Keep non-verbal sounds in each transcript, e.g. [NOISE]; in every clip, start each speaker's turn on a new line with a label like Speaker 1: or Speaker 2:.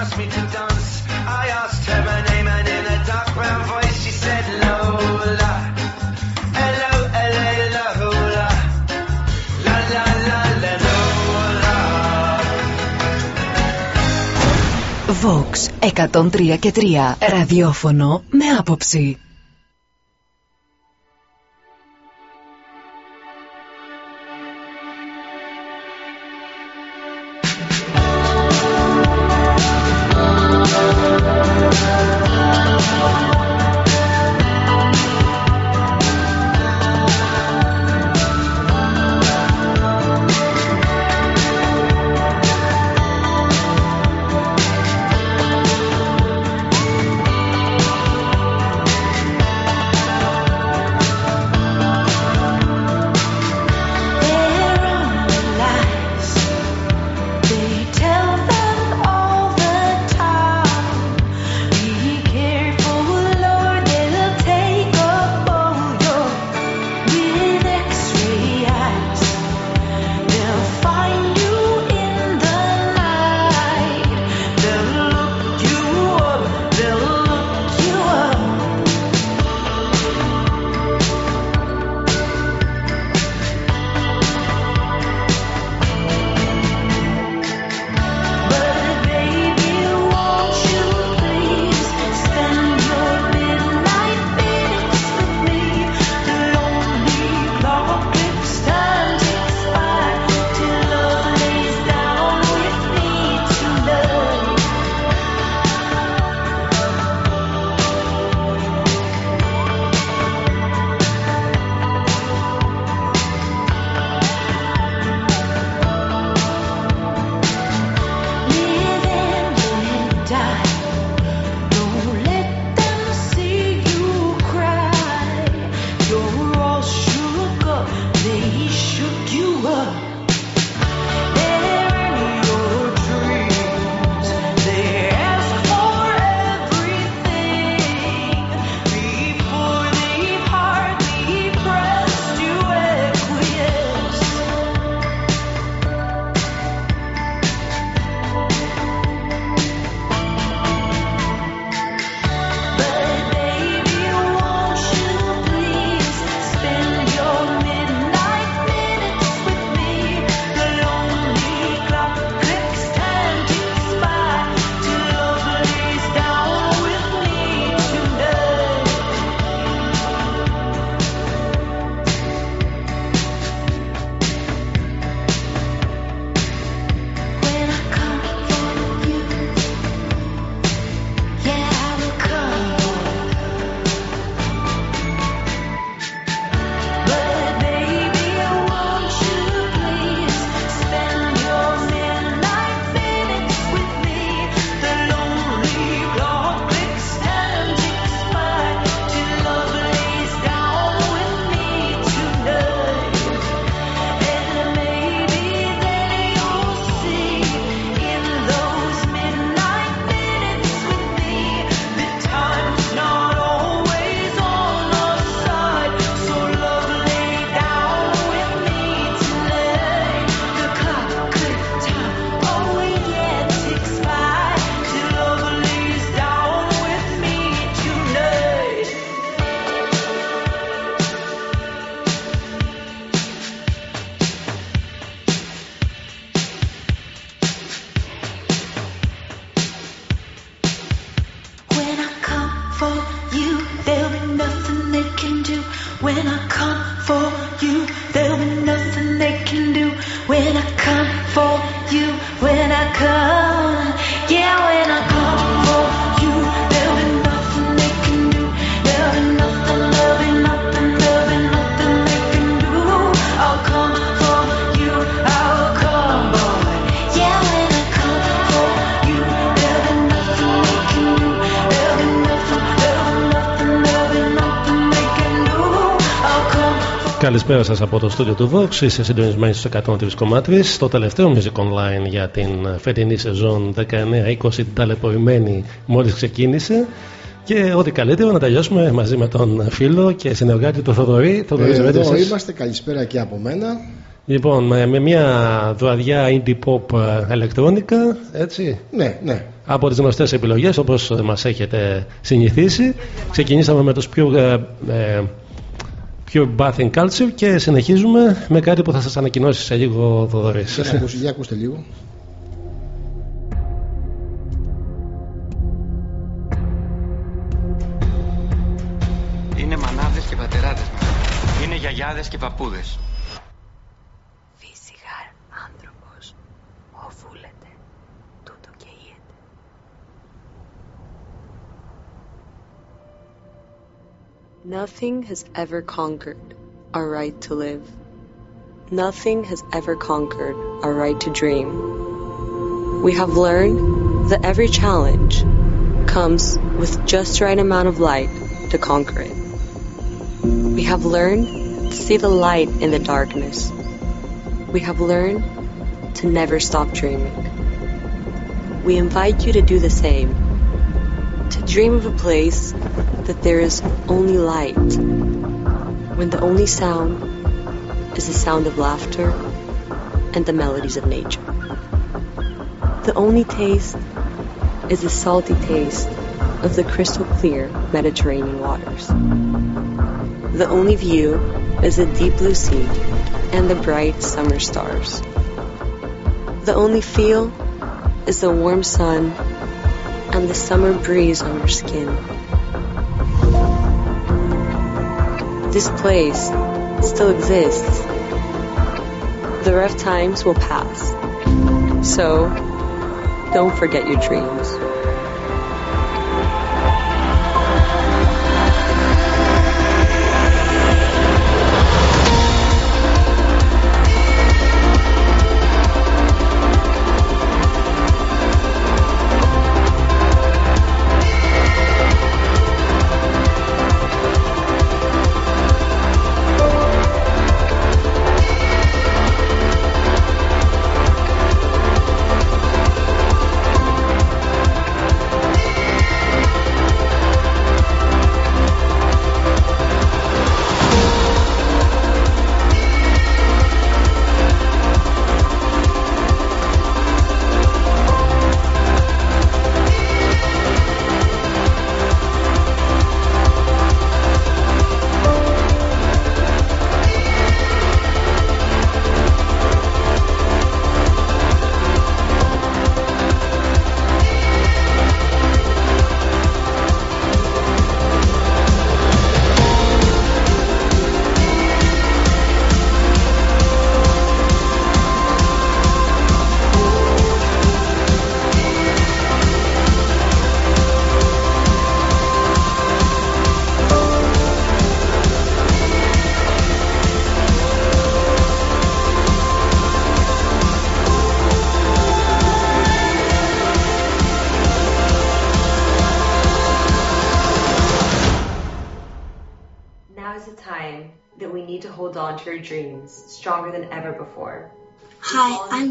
Speaker 1: asked me to dance. I asked her her name, and in a dark brown voice she said, Lola. Hello, hello, hello, Lola. La la la la Lola.
Speaker 2: Vox 103 και 3 ραδιόφωνο με άποψη.
Speaker 3: Καλησπέρα σας από το στούντιο του Vox. Είστε συντονισμένοι στους 103,3 στο τελευταίο Music Online για την φετινή σεζόν 19-20 την ταλαιπωρημένη μόλις ξεκίνησε. Και ό,τι καλύτερο να τελειώσουμε μαζί με τον φίλο και συνεργάτη του Θοδωρή.
Speaker 4: Θοδωρή, ε, εδώ είμαστε, καλησπέρα και από μένα.
Speaker 3: Λοιπόν, με, με μια βραδιά indie pop ηλεκτρόνικα, έτσι.
Speaker 4: Ναι, ναι.
Speaker 3: από τις γνωστές επιλογές όπως μας έχετε συνηθίσει. Ξεκινήσαμε με τους πιο, ε, ε πιο bathing culture και συνεχίζουμε με κάτι που θα σας ανακοινώσει σε λίγο Θοδωρής.
Speaker 4: Για ακούστε λίγο.
Speaker 5: Είναι μανάδες και πατεράδες μας. Είναι γιαγιάδες και παππούδες.
Speaker 6: Nothing has ever conquered our right to live. Nothing has ever conquered our right to dream. We have learned that every challenge comes with just the right amount of light to conquer it. We have learned to see the light in the darkness. We have learned to never stop dreaming. We invite you to do the same. To dream of a place that there is only light, when the only sound is the sound of laughter and the melodies of nature. The only taste is the salty taste of the crystal clear Mediterranean waters. The only view is the deep blue sea and the bright summer stars. The only feel is the warm sun and the summer breeze on your skin. This place still exists. The rough times will pass. So, don't forget your dreams.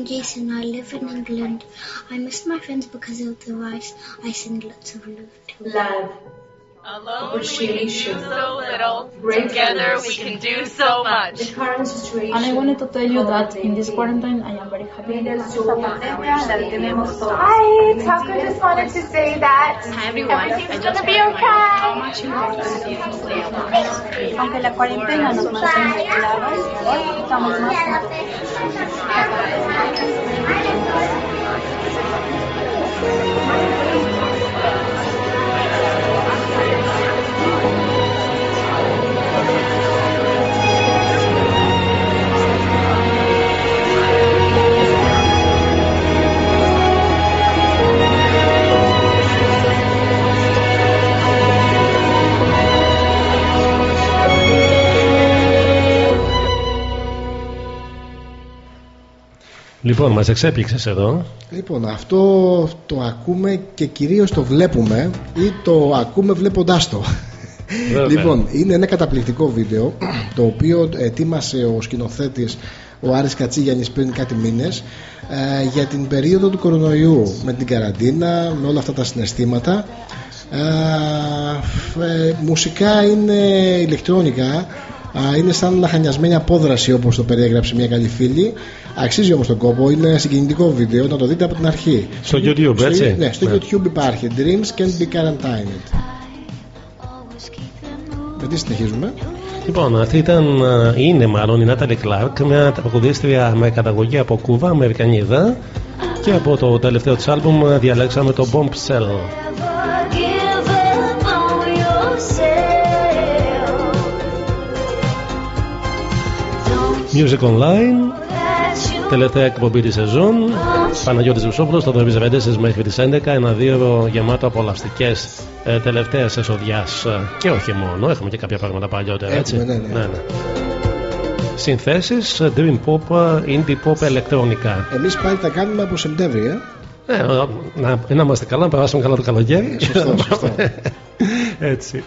Speaker 7: Jason. I live in England. I miss my friends because of the rice. I sing lots of love to
Speaker 8: Love. Alone we can do so little. Together we can do so much. The current
Speaker 9: situation. And I wanted to tell you that in this quarantine I am very happy. Hi,
Speaker 10: Tucker just wanted to say that
Speaker 11: Hi everyone.
Speaker 10: everything's gonna be okay.
Speaker 9: Aunque la cuarentena nos mantiene aislados, hoy estamos más
Speaker 3: Λοιπόν, μας εξέπληξες εδώ.
Speaker 4: Λοιπόν, αυτό το ακούμε και κυρίως το βλέπουμε ή το ακούμε βλέποντάς το. Λοιπόν, είναι ένα καταπληκτικό βίντεο το οποίο ετοίμασε ο σκηνοθέτης ο Άρης Κατσίγιαννης πριν κάτι μήνες ε, για την περίοδο του κορονοϊού με την καραντίνα, με όλα αυτά τα συναισθήματα Ε, μουσικά είναι ηλεκτρόνικα είναι σαν λαχανιασμένη απόδραση όπως το περιέγραψε μια καλή φίλη. Αξίζει όμως τον κόπο είναι συγκινητικό βίντεο να το δείτε από την αρχή.
Speaker 12: Στο YouTube έτσι;
Speaker 4: Ναι, στο ναι. YouTube υπάρχει. Dreams can be quarantined. Με τι συνεχίζουμε;
Speaker 12: Λοιπόν, αυτή ήταν, είναι μάλλον η Νάταλη Κλάρκ, μια τραγουδίστρια με καταγωγή από Κούβα, Αμερικανίδα. Και από το τελευταίο της άλμπουμ διαλέξαμε το Bomb Music Online Τελευταία εκπομπή της σεζόν Παναγιώτης Βουσόπουλος το Δρομίζε μέχρι τις 11 Ένα δύο γεμάτο απολαυστικές ε, τελευταίες εσοδιάς Και όχι μόνο, έχουμε και κάποια πράγματα παλιότερα έτσι.
Speaker 4: ναι, ναι. ναι, ναι.
Speaker 12: Συνθέσεις Dream Pop, Indie Pop, ηλεκτρονικά
Speaker 4: Εμείς πάλι τα κάνουμε από Σεπτέμβρη ε.
Speaker 12: Ε, να, να είμαστε καλά, να περάσουμε καλά το καλοκαίρι.
Speaker 4: Σωστό, σωστό. [LAUGHS]
Speaker 12: Έτσι.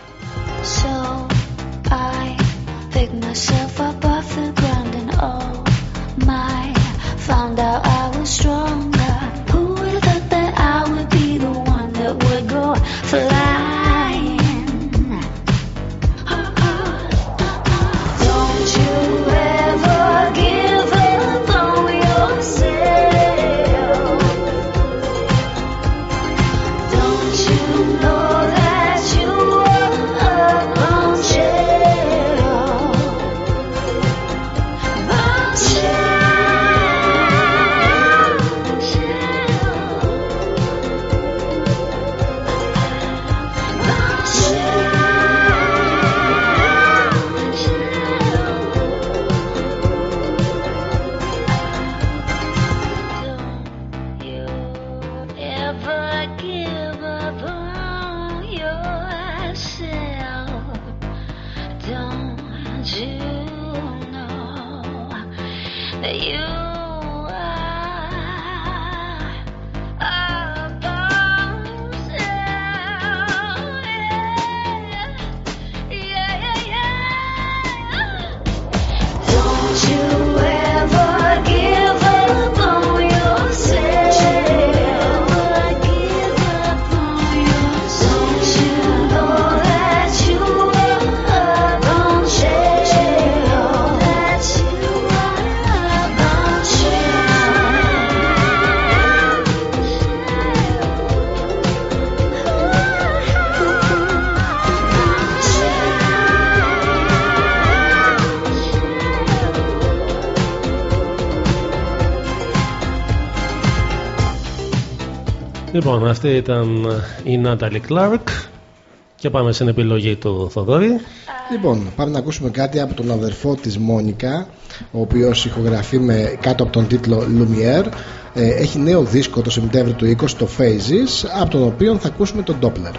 Speaker 12: Λοιπόν, αυτή ήταν η Νάταλι Κλάρκ και πάμε στην επιλογή του Θοδόρη.
Speaker 4: Λοιπόν, πάμε να ακούσουμε κάτι από τον αδερφό της Μόνικα ο οποίος ηχογραφεί με, κάτω από τον τίτλο Lumiere Ε, έχει νέο δίσκο το Σεπτέμβριο του 20 το Phases από τον οποίο θα ακούσουμε τον Doppler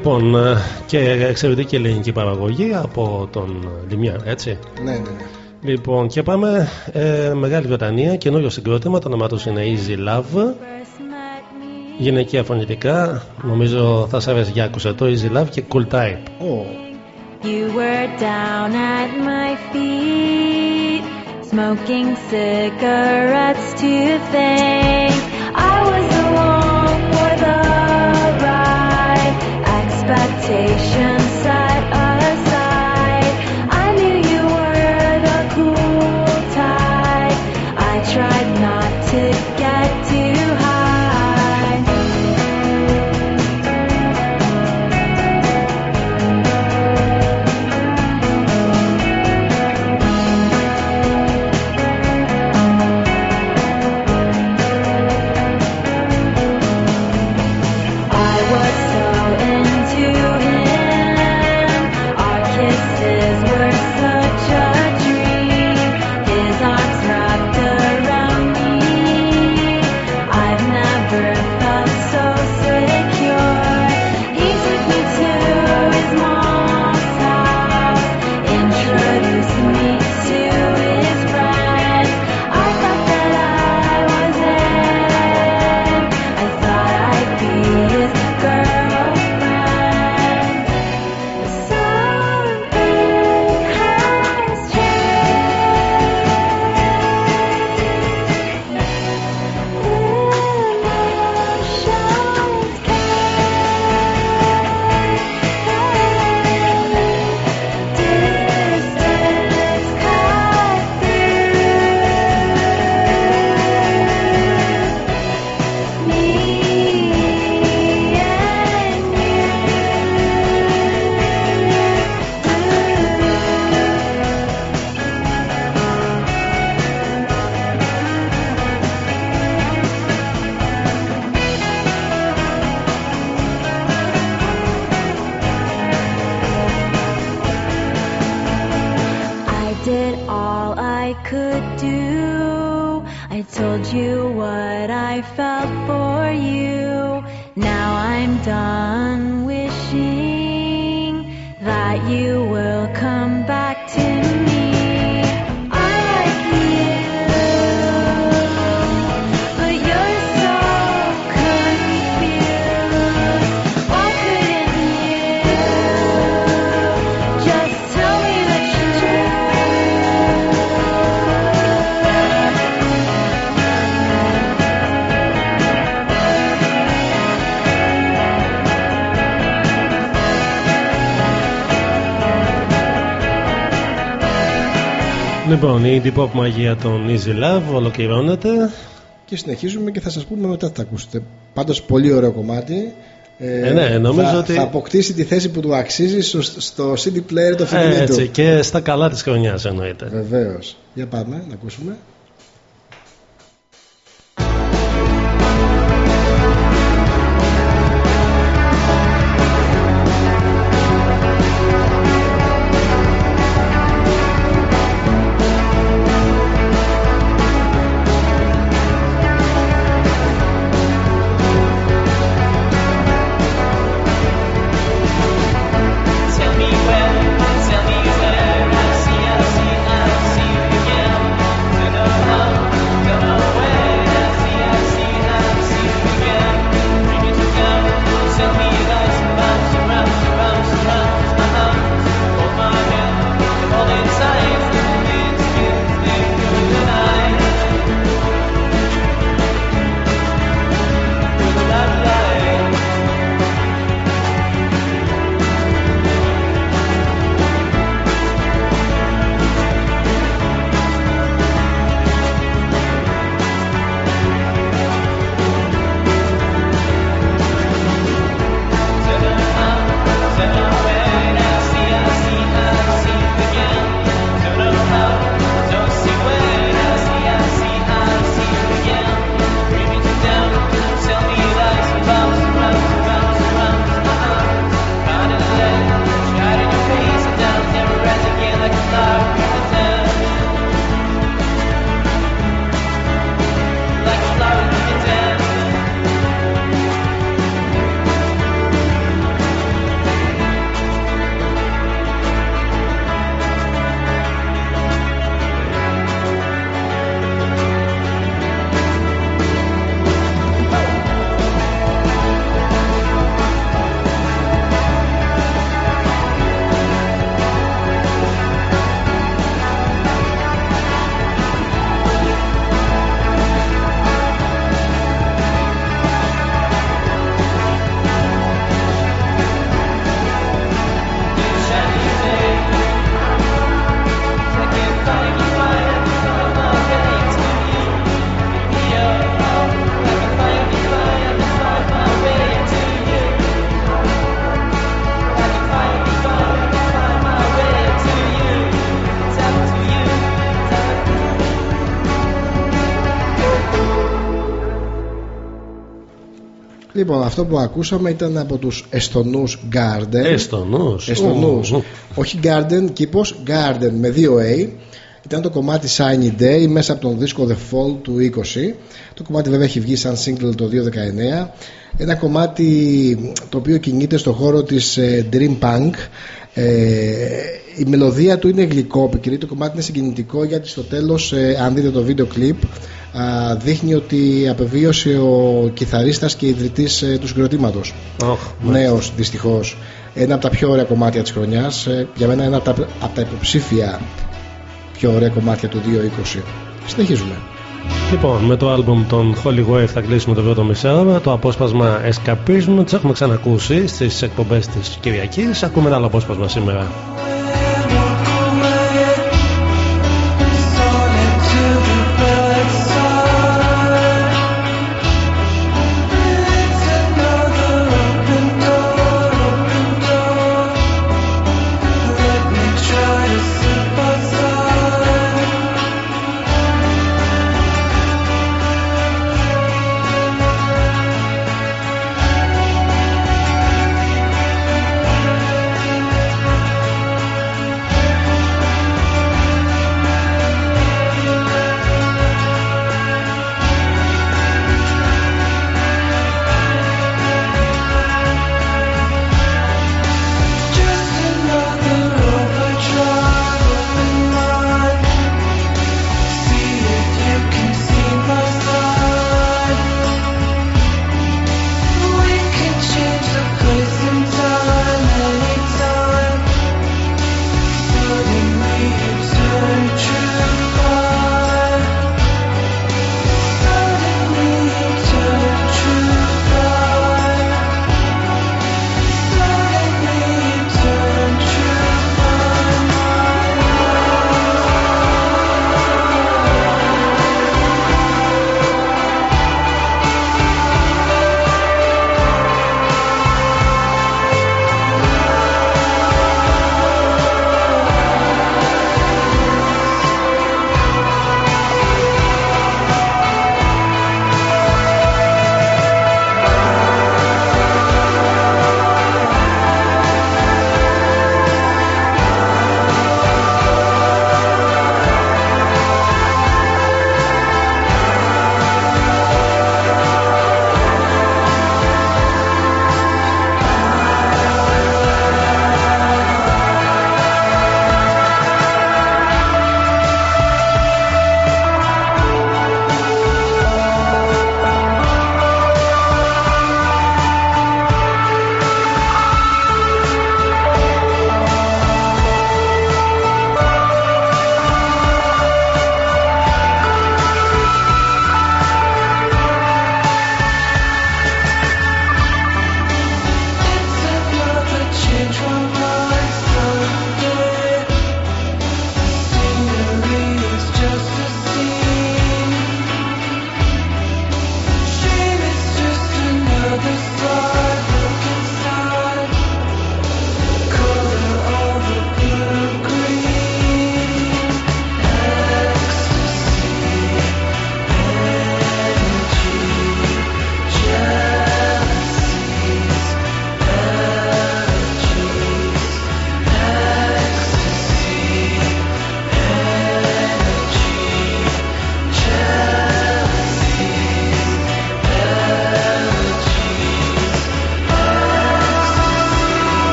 Speaker 3: Λοιπόν, ε, και εξαιρετική ελληνική παραγωγή από τον Λιμιά, έτσι.
Speaker 4: Ναι, ναι, ναι.
Speaker 3: Λοιπόν, και πάμε ε, Μεγάλη Βρετανία, καινούριο συγκρότημα, το όνομά τους είναι Easy Love. Γυναικεία φωνητικά, νομίζω θα σα αρέσει για άκουσα το Easy Love και Cool Type.
Speaker 4: Oh.
Speaker 2: You were down at my feet, smoking cigarettes to think
Speaker 3: η indie pop μαγεία των Easy Love ολοκληρώνεται.
Speaker 4: Και συνεχίζουμε και θα σας πούμε μετά τι θα ακούσετε. Πάντως πολύ ωραίο κομμάτι.
Speaker 3: Ε, ναι, νομίζω
Speaker 4: θα,
Speaker 3: ότι-
Speaker 4: θα αποκτήσει τη θέση που του αξίζει στο, στο CD player το
Speaker 3: Ε,
Speaker 4: αυτοκίνητο.
Speaker 3: έτσι, και στα καλά της χρονιάς εννοείται.
Speaker 4: Βεβαίως. Για πάμε να ακούσουμε. Λοιπόν, αυτό που ακούσαμε ήταν από τους Εστονούς Garden.
Speaker 13: Εστονούς.
Speaker 4: Εστονούς. Όχι Garden, κήπος Garden με δύο A. Ήταν το κομμάτι Shiny Day μέσα από τον δίσκο The Fall του 20. Το κομμάτι βέβαια έχει βγει σαν single το 2019. Ένα κομμάτι το οποίο κινείται στο χώρο της ε, Dream Punk. Ε, η μελωδία του είναι γλυκόπικρη, το κομμάτι είναι συγκινητικό γιατί στο τέλος, ε, αν δείτε το βίντεο κλιπ, δείχνει ότι απεβίωσε ο κιθαρίστας και ιδρυτής του συγκροτήματος.
Speaker 13: Oh,
Speaker 4: Νέος δυστυχώς. Ένα από τα πιο ωραία κομμάτια της χρονιάς. Για μένα ένα από τα, από τα υποψήφια πιο ωραία κομμάτια του 2020. Συνεχίζουμε.
Speaker 13: Λοιπόν, με το άλμπουμ των Holy Wave θα κλείσουμε το πρώτο μισάωρο. Το απόσπασμα Escapism τις έχουμε ξανακούσει στις εκπομπές της Κυριακής. Ακούμε ένα άλλο απόσπασμα σήμερα.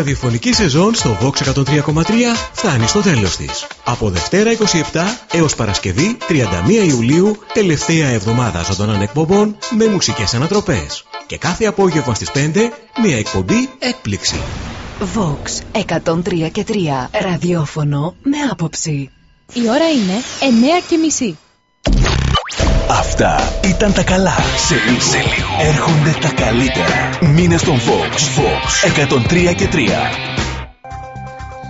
Speaker 14: Ραδιοφωνική σεζόν στο Vox 103,3 φτάνει στο τέλος της. Από Δευτέρα 27 έως Παρασκευή 31 Ιουλίου, τελευταία εβδομάδα ζωντανών εκπομπών με μουσικές ανατροπές.
Speaker 15: Και κάθε απόγευμα στις 5 μια εκπομπή έκπληξη.
Speaker 16: Vox 103 και 3 ραδιόφωνο με άποψη.
Speaker 17: Η ώρα είναι 9 και μισή.
Speaker 14: Αυτά ήταν τα καλά. Σε λίγο, σε λίγο. έρχονται τα καλύτερα. Μήνε στον Vox. Vox 103 και 3.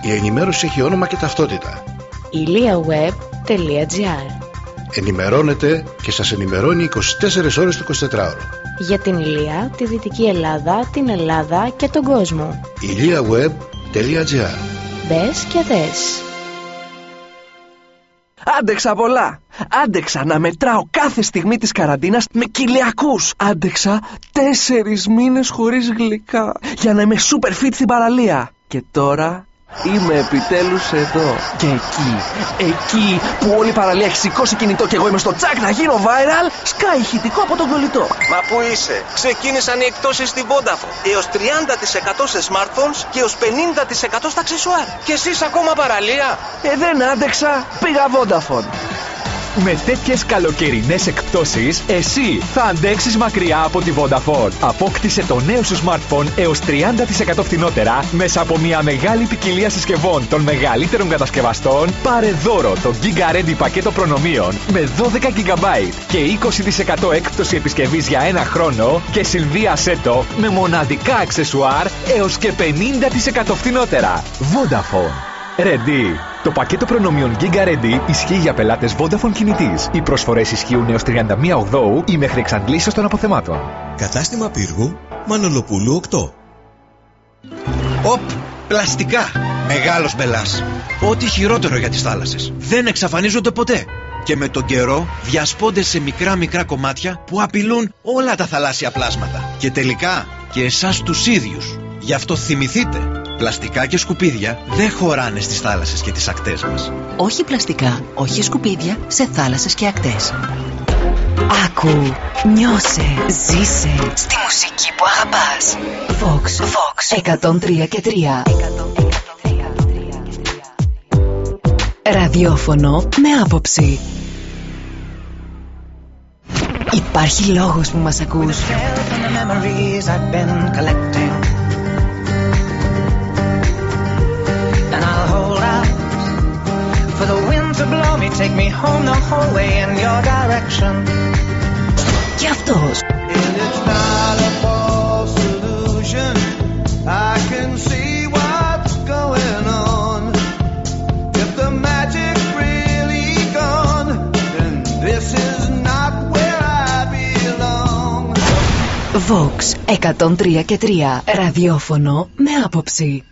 Speaker 18: Η ενημέρωση έχει όνομα και ταυτότητα.
Speaker 19: iliaweb.gr
Speaker 18: Ενημερώνετε και σας ενημερώνει 24 ώρες το 24ωρο.
Speaker 19: Για την Ηλία, τη Δυτική Ελλάδα, την Ελλάδα και τον κόσμο.
Speaker 18: iliaweb.gr
Speaker 19: Μπες και δες.
Speaker 20: Άντεξα πολλά. Άντεξα να μετράω κάθε στιγμή της καραντίνας με κοιλιακούς. Άντεξα τέσσερις μήνες χωρίς γλυκά για να είμαι super fit στην παραλία. Και τώρα Είμαι επιτέλους εδώ. Και εκεί, εκεί που όλη η παραλία έχει σηκώσει κινητό και εγώ είμαι στο τσακ να γίνω viral, σκάει ηχητικό από τον κολλητό.
Speaker 21: Μα πού είσαι, ξεκίνησαν οι εκτόσεις στην Vodafone. Έως 30% σε smartphones και έως 50% στα αξεσουάρ. Και εσείς ακόμα παραλία;
Speaker 20: Ε, δεν άντεξα, πήγα Vodafone.
Speaker 22: Με τέτοιες καλοκαιρινές εκπτώσεις, εσύ θα αντέξεις μακριά από τη Vodafone. Απόκτησε το νέο σου smartphone έως 30% φθηνότερα μέσα από μια μεγάλη ποικιλία συσκευών των μεγαλύτερων κατασκευαστών. Πάρε δώρο το Giga Ready πακέτο προνομίων με 12 GB και 20% έκπτωση επισκευής για ένα χρόνο και συνδύασέ το με μοναδικά αξεσουάρ έως και 50% φθηνότερα. Vodafone. Ready. Το πακέτο προνομίων Giga Ready ισχύει για πελάτες Vodafone κινητής. Οι προσφορές ισχύουν έως 31 Οκτώου ή μέχρι εξαντλήσεως των αποθεμάτων.
Speaker 15: Κατάστημα πύργου Μανολοπούλου 8.
Speaker 23: Οπ, πλαστικά. Μεγάλος μπελάς. Ό,τι χειρότερο για τις θάλασσες. Δεν εξαφανίζονται ποτέ. Και με τον καιρό διασπώνται σε μικρά μικρά κομμάτια που απειλούν όλα τα θαλάσσια πλάσματα. Και τελικά και εσάς τους ίδιους. Γι' αυτό θυμηθείτε, πλαστικά και σκουπίδια δεν χωράνε στις θάλασσες και τις ακτές μας.
Speaker 16: Όχι πλαστικά, όχι σκουπίδια σε θάλασσες και ακτές. Άκου, νιώσε, ζήσε στη μουσική που αγαπάς. Vox, Vox, 103 και 3. Ραδιόφωνο με άποψη. Υπάρχει λόγος που μας ακούς.
Speaker 1: to blow me, take me home the whole way in your direction.
Speaker 16: Και αυτός.
Speaker 1: And it's not a false illusion. I can see what's going on. If the magic really gone, then this is not where I belong.
Speaker 16: Vox 103 και 3. Ραδιόφωνο με άποψη.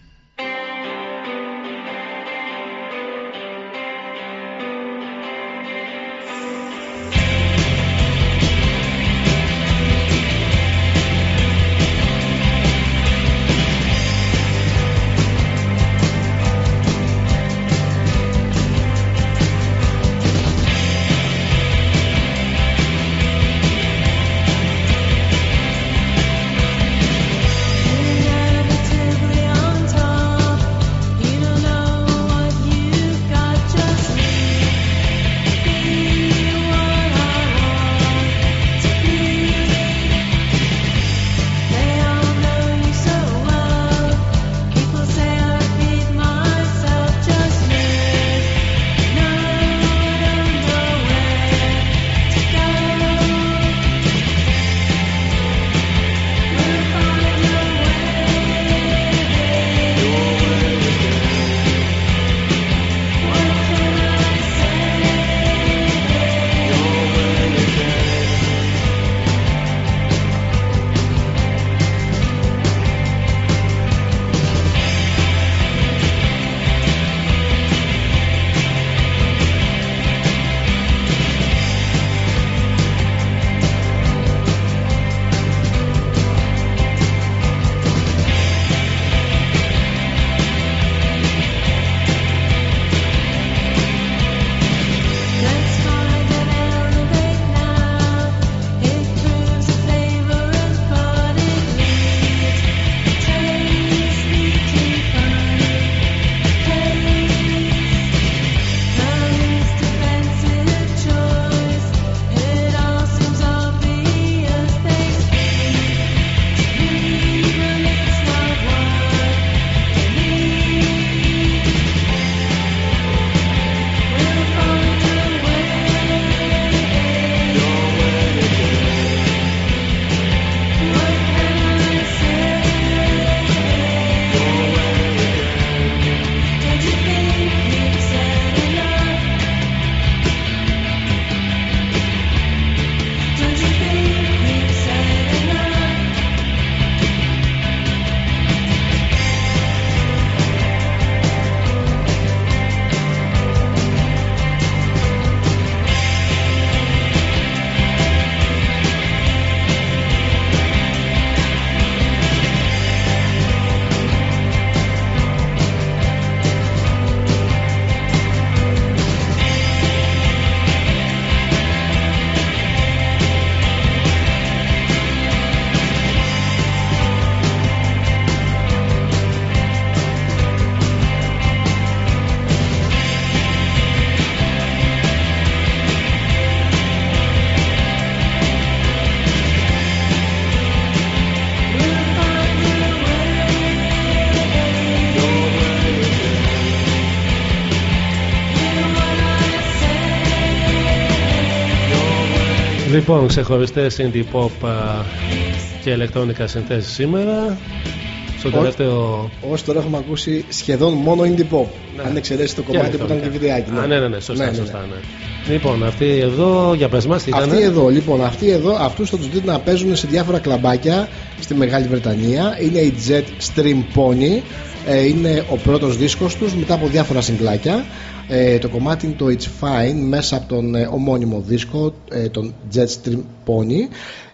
Speaker 2: Λοιπόν, ξεχωριστές indie pop α, και ηλεκτρονικά συνθέσεις σήμερα. Στο τελευταίο.
Speaker 4: Όσο τώρα έχουμε ακούσει σχεδόν μόνο indie pop. Αν εξαιρέσει το κομμάτι που ήταν και βιντεάκι.
Speaker 2: Α, ναι, ναι, ναι, σωστά. σωστά ναι. Λοιπόν, αυτοί εδώ, για πες μας τι ήταν.
Speaker 4: Αυτοί εδώ, λοιπόν, αυτοί εδώ, αυτούς θα τους δείτε να παίζουν σε διάφορα κλαμπάκια στη Μεγάλη Βρετανία. Είναι η Jet Stream Pony. Ε, είναι ο πρώτος δίσκος τους μετά από διάφορα συγκλάκια. Ε, το κομμάτι είναι το It's Fine μέσα από τον ε, ομώνυμο δίσκο, ε, τον Jetstream Pony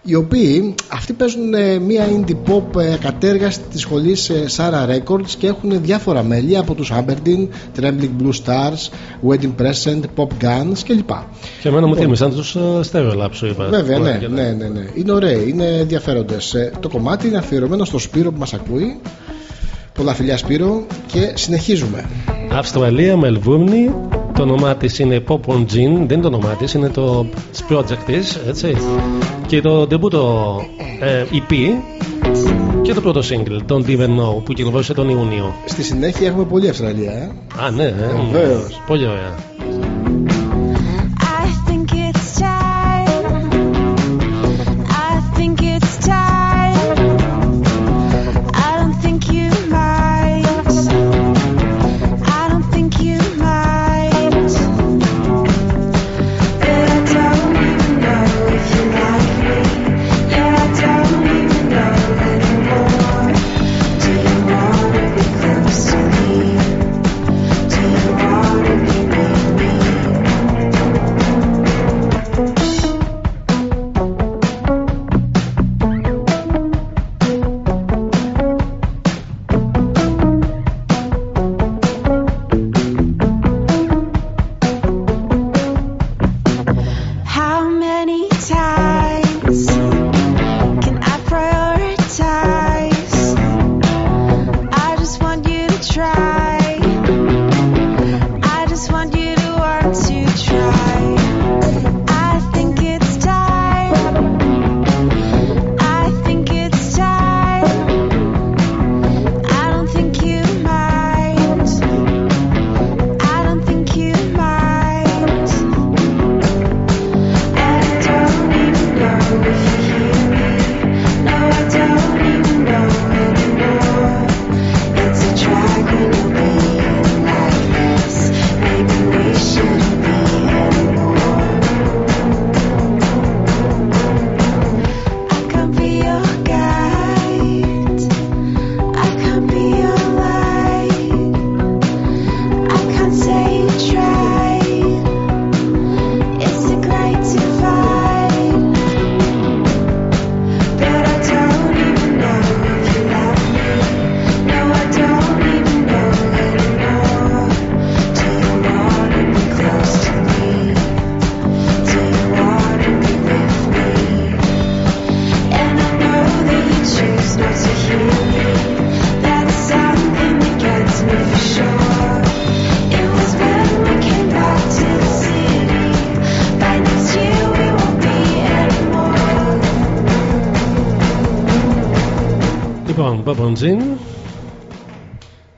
Speaker 4: οι οποίοι αυτοί παίζουν ε, μια indie pop ε, κατέργαστη της σχολής ε, Sarah Records και έχουν διάφορα μέλη από τους Aberdeen, Trembling Blue Stars, Wedding Present, Pop Guns κλπ.
Speaker 2: Και εμένα μου λοιπόν, θύμισαν τους Stereo Lab σου είπα.
Speaker 4: Βέβαια, ναι, ναι, ναι, ναι. Είναι ωραίοι, είναι ενδιαφέροντες. Το κομμάτι είναι αφιερωμένο στο Σπύρο που μας ακούει. Πολλά φιλιά Σπύρο και συνεχίζουμε.
Speaker 2: Αυστραλία, Μελβούρνη. Το όνομά της είναι Pop on Jean, δεν είναι το όνομά της, είναι το project της, έτσι. Και το debut ε, EP και το πρώτο single, Don't Even Know, που κυκλοφόρησε τον Ιούνιο.
Speaker 4: Στη συνέχεια έχουμε πολύ Αυστραλία, ε.
Speaker 2: Α, ναι, ε. Πολύ ωραία.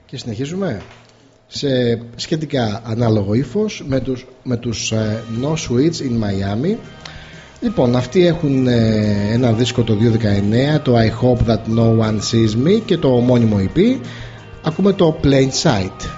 Speaker 4: Και συνεχίζουμε σε σχετικά ανάλογο ύφος με τους, με τους uh, No Switch in Miami. Λοιπόν, αυτοί έχουν ε, ένα δίσκο το 2019, το I Hope That No One Sees Me και το μόνιμο EP. Ακούμε το Plain Sight.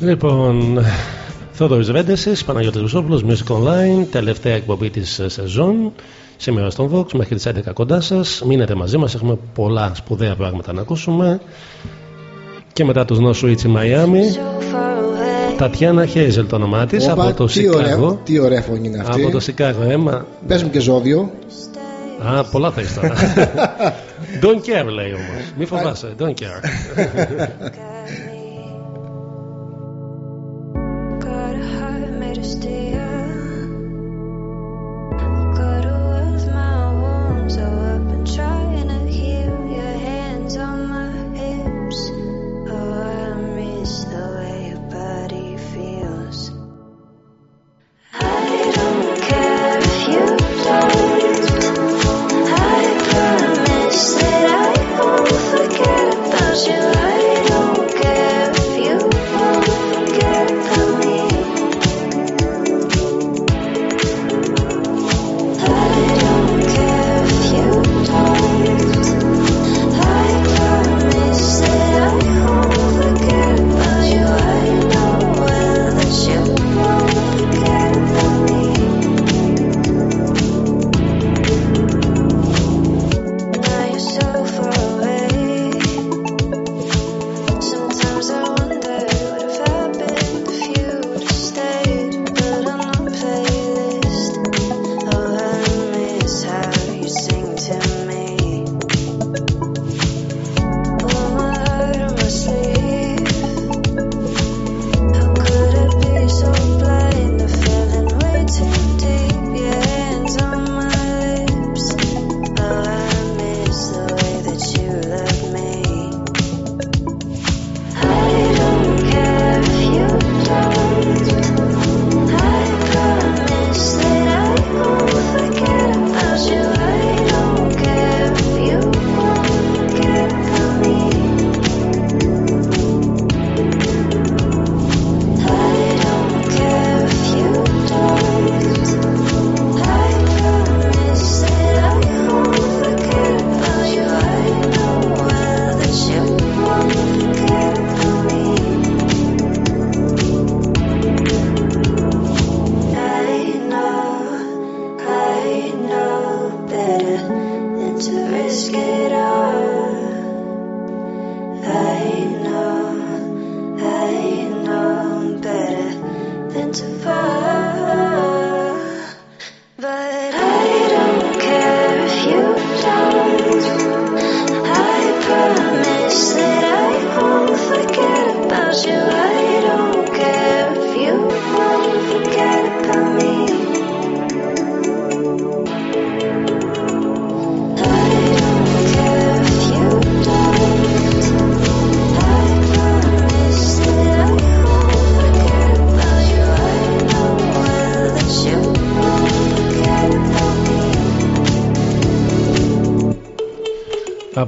Speaker 12: Λοιπόν, Θόδωρης Βέντεσης, Παναγιώτης Ρουσόπουλος, Music Online, τελευταία εκπομπή της σεζόν. Σήμερα στον Vox μέχρι τις 11 κοντά σας. Μείνετε μαζί μας, έχουμε πολλά σπουδαία πράγματα να ακούσουμε. Και μετά τους No Switch Miami. Τατιάνα Χέιζελ το όνομά της,
Speaker 4: Όπα,
Speaker 12: από το
Speaker 4: τι
Speaker 12: Σικάγο.
Speaker 4: ωραία, τι ωραία φωνή είναι αυτή.
Speaker 12: Από το Σικάγο, έμα.
Speaker 4: Πες μου και ζώδιο.
Speaker 12: Α, πολλά θες τώρα. [LAUGHS] Don't care λέει όμως. Μη φοβάσαι, don't care. [LAUGHS]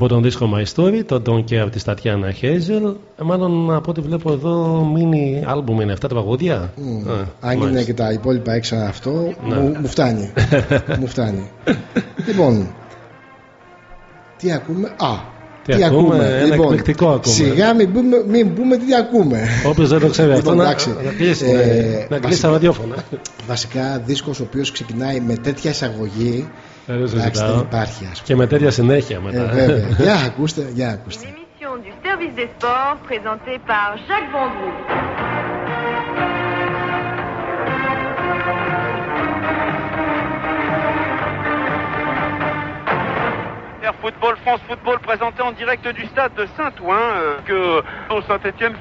Speaker 12: από τον δίσκο My Story, το Don't Care της Τατιάνα Χέιζελ. Μάλλον από ό,τι βλέπω εδώ, μίνι άλμπουμ είναι αυτά τα παγωδιά.
Speaker 4: Μμ.
Speaker 12: Α,
Speaker 4: Αν είναι
Speaker 12: μάλιστα.
Speaker 4: και τα υπόλοιπα έξω αυτό,
Speaker 12: Ναι.
Speaker 4: μου, μου φτάνει. [LAUGHS] μου φτάνει. λοιπόν, τι ακούμε; Α,
Speaker 12: Τι ακούμε, ένα εκπληκτικό ακούμε.
Speaker 4: Σιγά μην πούμε, μην πούμε τι ακούμε.
Speaker 12: Όποιος δεν το ξέρει αυτό,
Speaker 4: Λοιπόν,
Speaker 12: να,
Speaker 4: εντάξει.
Speaker 12: να κλείσει,
Speaker 4: Ε,
Speaker 12: να κλείσει τα
Speaker 4: βασικά-
Speaker 12: ραδιόφωνα.
Speaker 4: Βασικά δίσκος ο οποίος ξεκινάει με τέτοια εισαγωγή
Speaker 12: Ε, δεν
Speaker 4: εντάξει,
Speaker 12: συζητάω.
Speaker 4: δεν υπάρχει ας
Speaker 12: Και με τέτοια συνέχεια
Speaker 4: πούμε.
Speaker 12: μετά.
Speaker 4: Ε, βέβαια. για ακούστε, για ακούστε.
Speaker 24: Émission du service des sports présentée par Jacques Vendroux.
Speaker 25: Air Football, France Football présenté en direct du stade de Saint-Ouen euh, que au Saint-Etienne.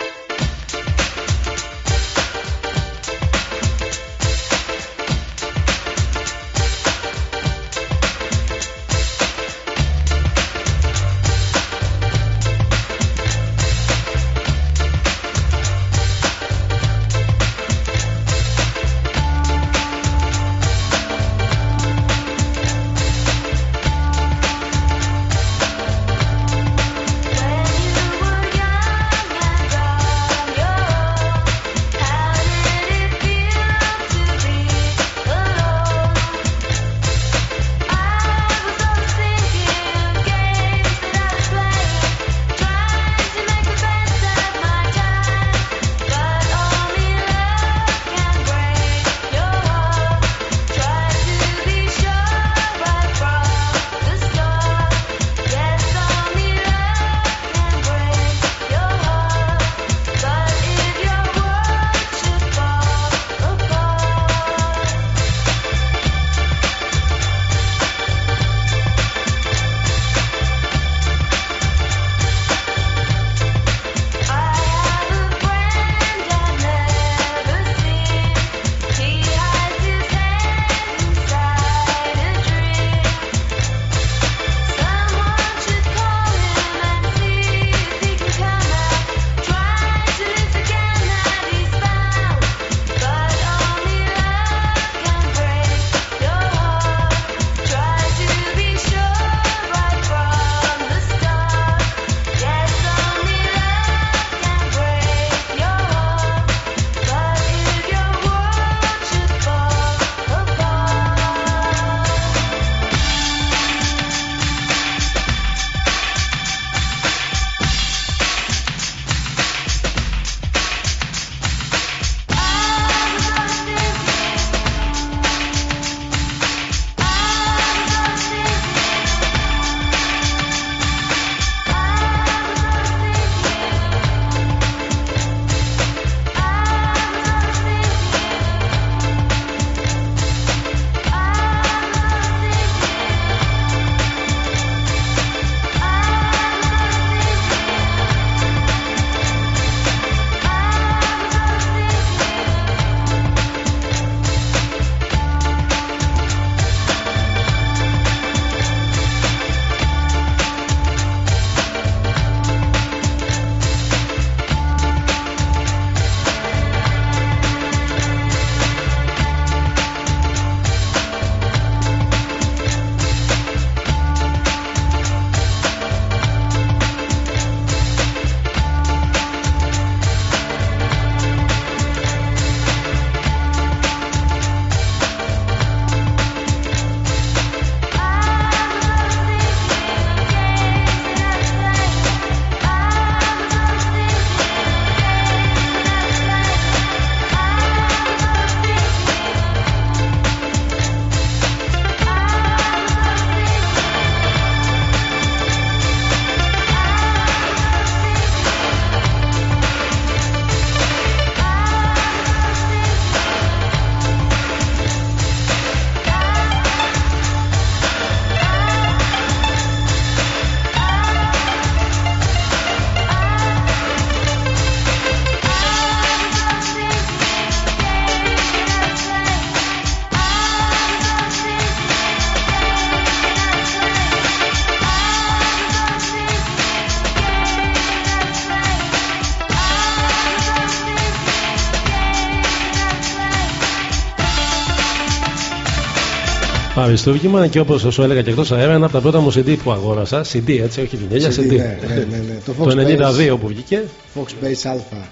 Speaker 3: Αριστούργημα και όπως σου έλεγα και εκτός αέρα, ένα από τα πρώτα μου CD που αγόρασα. CD, έτσι, όχι βινέλια, CD.
Speaker 12: CD, ναι, ναι, ναι, ναι. Το Fox
Speaker 3: Το
Speaker 12: Base-
Speaker 3: 92 που βγήκε.
Speaker 12: Fox Base Alpha.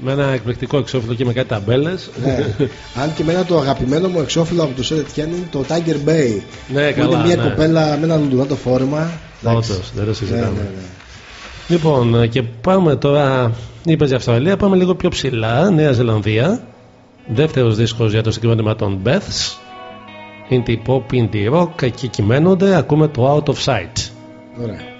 Speaker 3: Με ένα εκπληκτικό εξώφυλλο και με κάτι ταμπέλες.
Speaker 12: Ναι. Αν και εμένα το αγαπημένο μου εξώφυλλο από το Σέρετ Κιάν είναι το Tiger Bay.
Speaker 3: Ναι,
Speaker 12: που
Speaker 3: καλά,
Speaker 12: είναι μια
Speaker 3: ναι.
Speaker 12: κοπέλα με ένα λουντουνάτο φόρμα. Εντάξει.
Speaker 3: Όντως, δεν το συζητάμε.
Speaker 12: Ναι, ναι, ναι.
Speaker 3: Λοιπόν, και πάμε τώρα. Είπε για Αυστραλία, πάμε λίγο πιο ψηλά. Νέα Ζηλανδία. Δεύτερος δίσκος για το συγκεκριμένο των Beths. Indie pop, indie rock. Εκεί κυμαίνονται. Ακούμε το Out of Sight.
Speaker 12: Ωραία.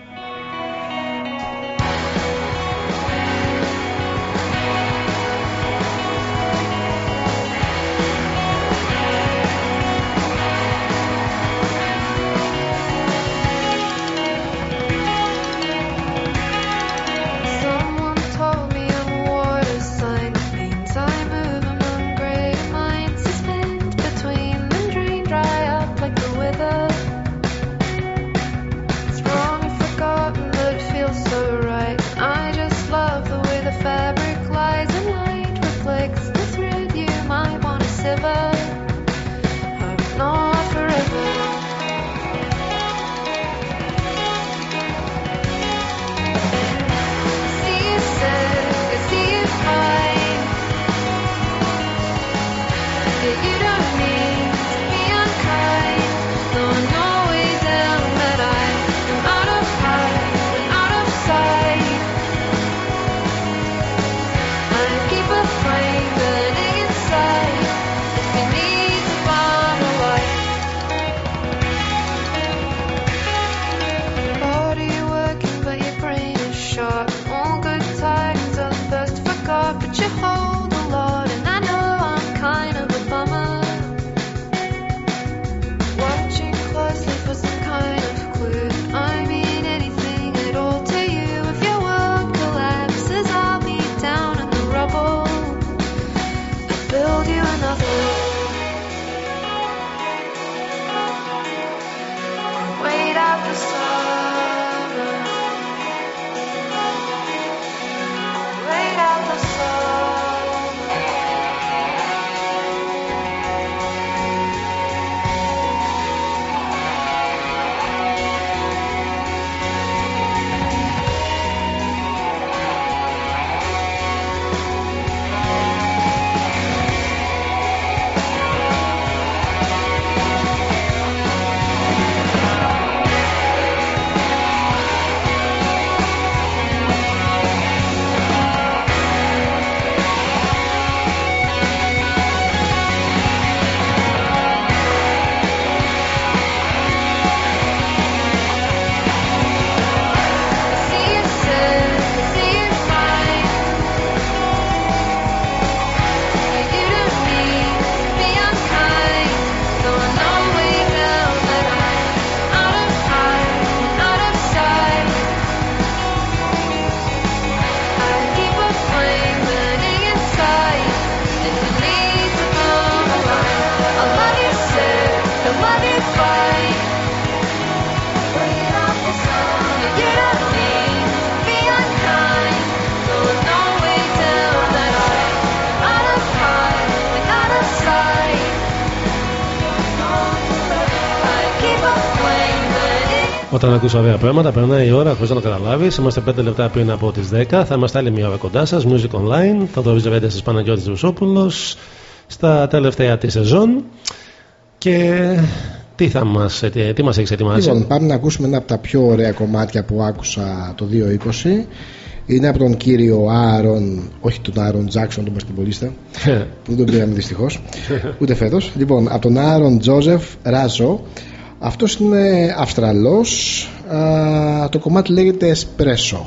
Speaker 3: Όταν ακούς ωραία πράγματα, περνάει η ώρα χωρίς να το καταλάβεις. Είμαστε 5 λεπτά πριν από τις 10. Θα είμαστε άλλη μια ώρα κοντά σας. Music Online. Θα το βρίσκεται στις Παναγιώτης Ρουσόπουλο. Στα τελευταία της σεζόν. Και τι θα μας, ε, τι μας έχεις ετοιμάσει;
Speaker 12: Λοιπόν, πάμε να ακούσουμε ένα από τα πιο ωραία κομμάτια που άκουσα το 2020. Είναι από τον κύριο Άρον, όχι τον Άρον Τζάξον, τον μπασκετμπολίστα, που δεν τον πήραμε δυστυχώς, ούτε φέτος. Λοιπόν, από τον Άρον Τζόζεφ Ράζο. Αυτός είναι Αυστραλός. Α, το κομμάτι λέγεται Espresso.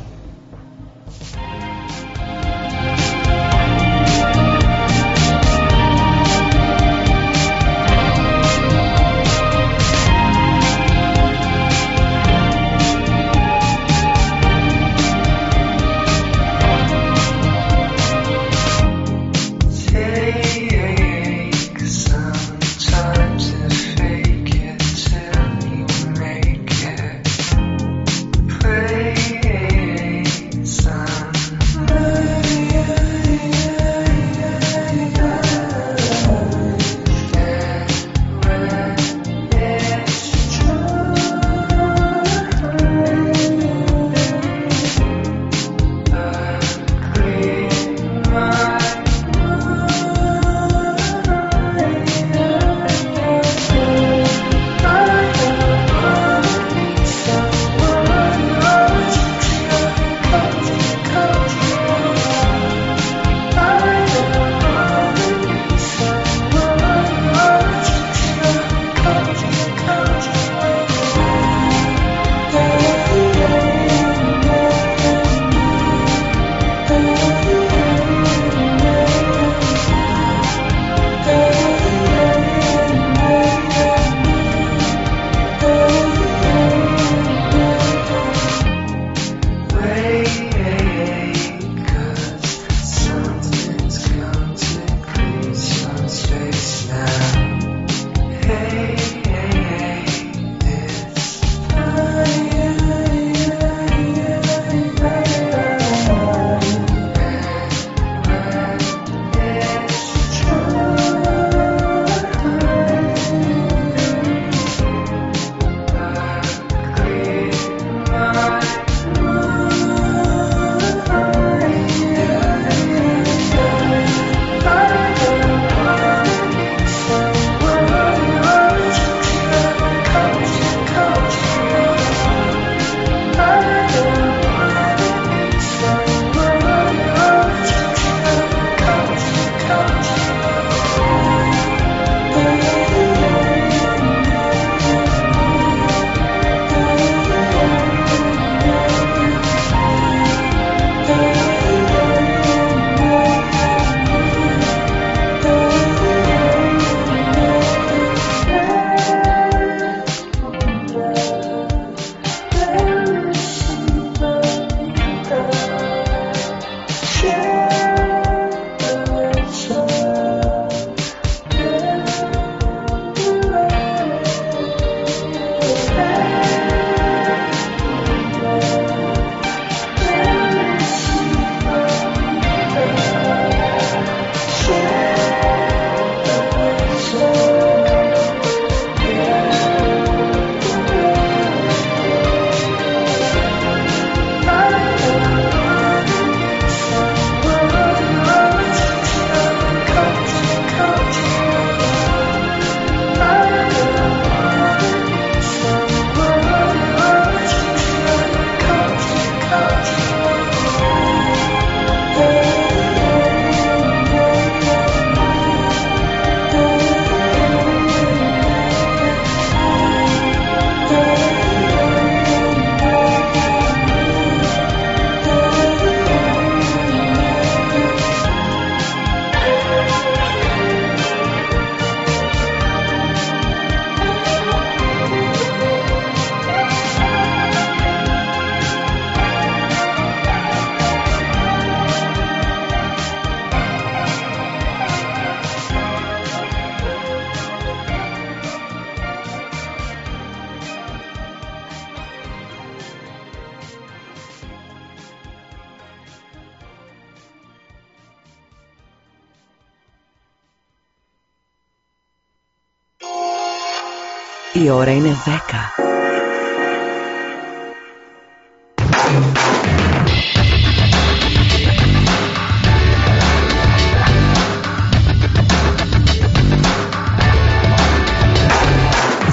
Speaker 21: Η ώρα είναι 10.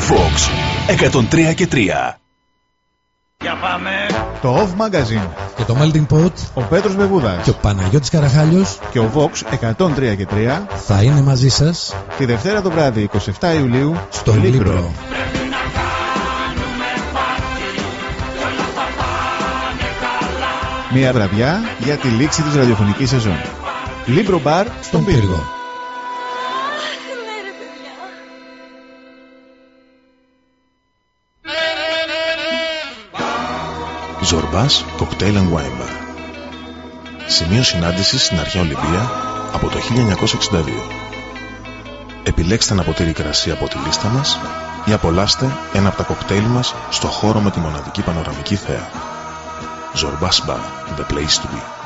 Speaker 22: Fox 103 και 3.
Speaker 26: Για πάμε.
Speaker 27: Το Off Magazine.
Speaker 28: Και το Melting Pot.
Speaker 27: Ο Πέτρος Βεβούδας.
Speaker 28: Και ο Παναγιώτης Καραχάλιος.
Speaker 27: Και ο Vox 103 και 3.
Speaker 28: Θα είναι μαζί σας.
Speaker 27: Τη Δευτέρα το βράδυ 27 Ιουλίου.
Speaker 28: Στο Libro.
Speaker 27: Μια βραδιά για τη λήξη της ραδιοφωνικής σεζόν. Libro Bar στον Πύργο.
Speaker 29: Ζορμπάς Cocktail and Wine Bar. Σημείο συνάντησης στην αρχαία Ολυμπία από το 1962. Επιλέξτε ένα ποτήρι κρασί από τη λίστα μας ή απολάστε ένα από τα κοκτέιλ μας στο χώρο με τη μοναδική πανοραμική θέα. Zorbasba, the place to be.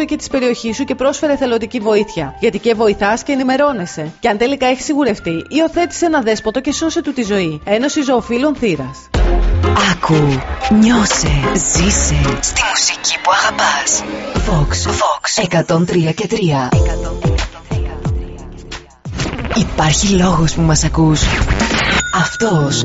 Speaker 30: φιλοζωική και της περιοχής σου και πρόσφερε θελοντική βοήθεια. Γιατί και βοηθάς και ενημερώνεσαι. Και αν τελικά έχεις σιγουρευτεί, υιοθέτησε ένα δέσποτο και σώσε του τη ζωή. Ένωση Ζωοφύλων Θήρα.
Speaker 21: Άκου, νιώσε, ζήσε στη μουσική που αγαπάς. Fox, Fox, 103 και 3. Υπάρχει λόγος που μας ακούς. Αυτός.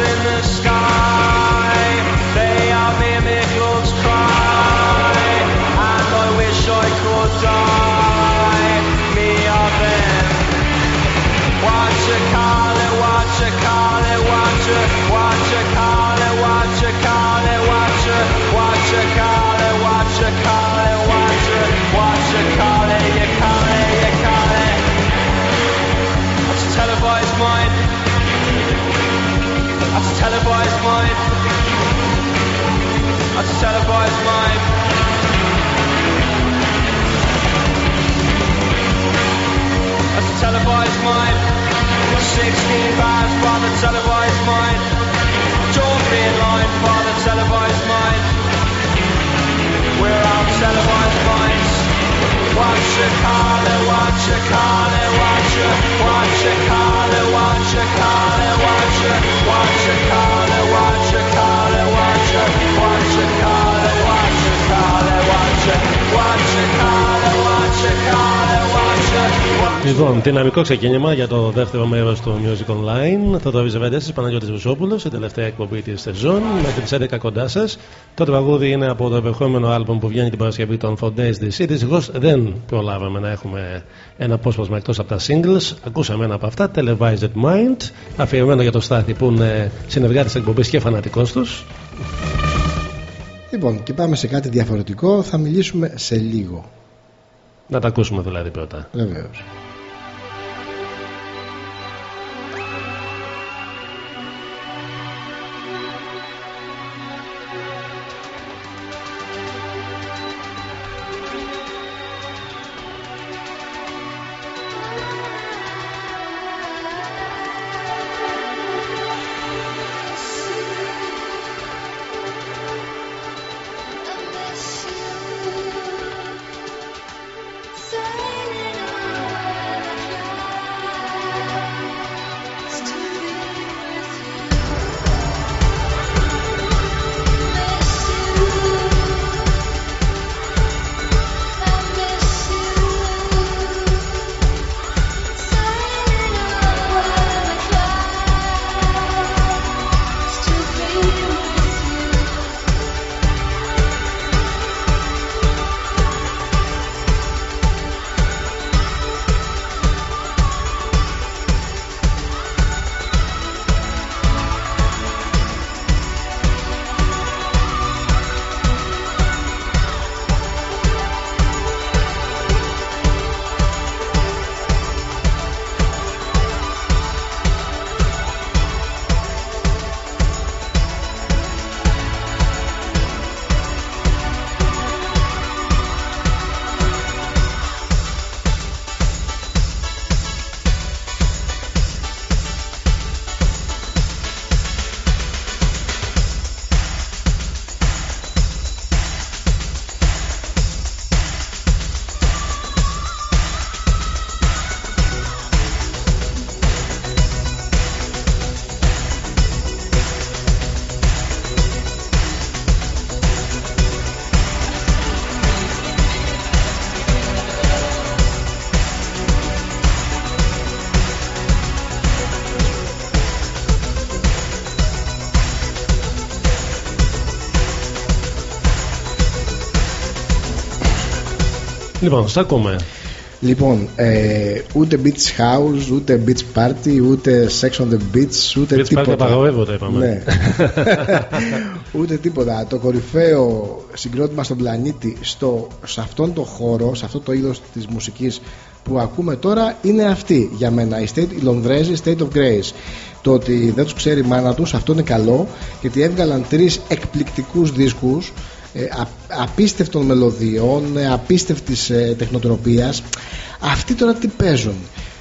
Speaker 31: in the sky. Televised mind. That's a televised mind.
Speaker 21: 16 bars by the televised mind. Drawn me in line by the televised mind. We're all televised minds. Watch your collar, watch your collar, watch your, watch your collar, watch your collar, watch your, watch your collar,
Speaker 3: Λοιπόν, δυναμικό ξεκίνημα για το δεύτερο μέρος του Music Online. Το Δόρυ Ζεβέντεσης, Παναγιώτης Βουσόπουλος, η τελευταία εκπομπή της σεζόν, μέχρι τις 11 κοντά σας. Το τραγούδι είναι από το επερχόμενο άλμπομ που βγαίνει την Παρασκευή των For Days DC. Δυστυχώς δεν προλάβαμε να έχουμε ένα απόσπασμα εκτός από τα singles. Ακούσαμε ένα από αυτά, Televised Mind, αφιερωμένο για το Στάθη που είναι συνεργάτης εκπομπής και φανατικός τους.
Speaker 4: Λοιπόν, και πάμε σε κάτι διαφορετικό. Θα μιλήσουμε σε λίγο.
Speaker 3: Να τα ακούσουμε δηλαδή πρώτα.
Speaker 4: Βεβαίως.
Speaker 3: Λοιπόν, σ' ακούμε.
Speaker 4: Λοιπόν, ε, ούτε beach house, ούτε beach party, ούτε sex on the beach, ούτε
Speaker 3: Beach party
Speaker 4: τίποτα.
Speaker 3: απαγορεύονται, είπαμε.
Speaker 4: Ναι. [LAUGHS] ούτε τίποτα. Το κορυφαίο συγκρότημα στον πλανήτη στο, σε αυτόν τον χώρο, σε αυτό το είδος της μουσικής που ακούμε τώρα είναι αυτή για μένα, η, state, η Λονδρέζη State of Grace. Το ότι δεν τους ξέρει η μάνα τους, αυτό είναι καλό, γιατί έβγαλαν τρεις εκπληκτικούς δίσκους ε, α- απίστευτων μελωδιών, ε, απίστευτης ε, τεχνοτροπίας. Αυτοί τώρα τι παίζουν;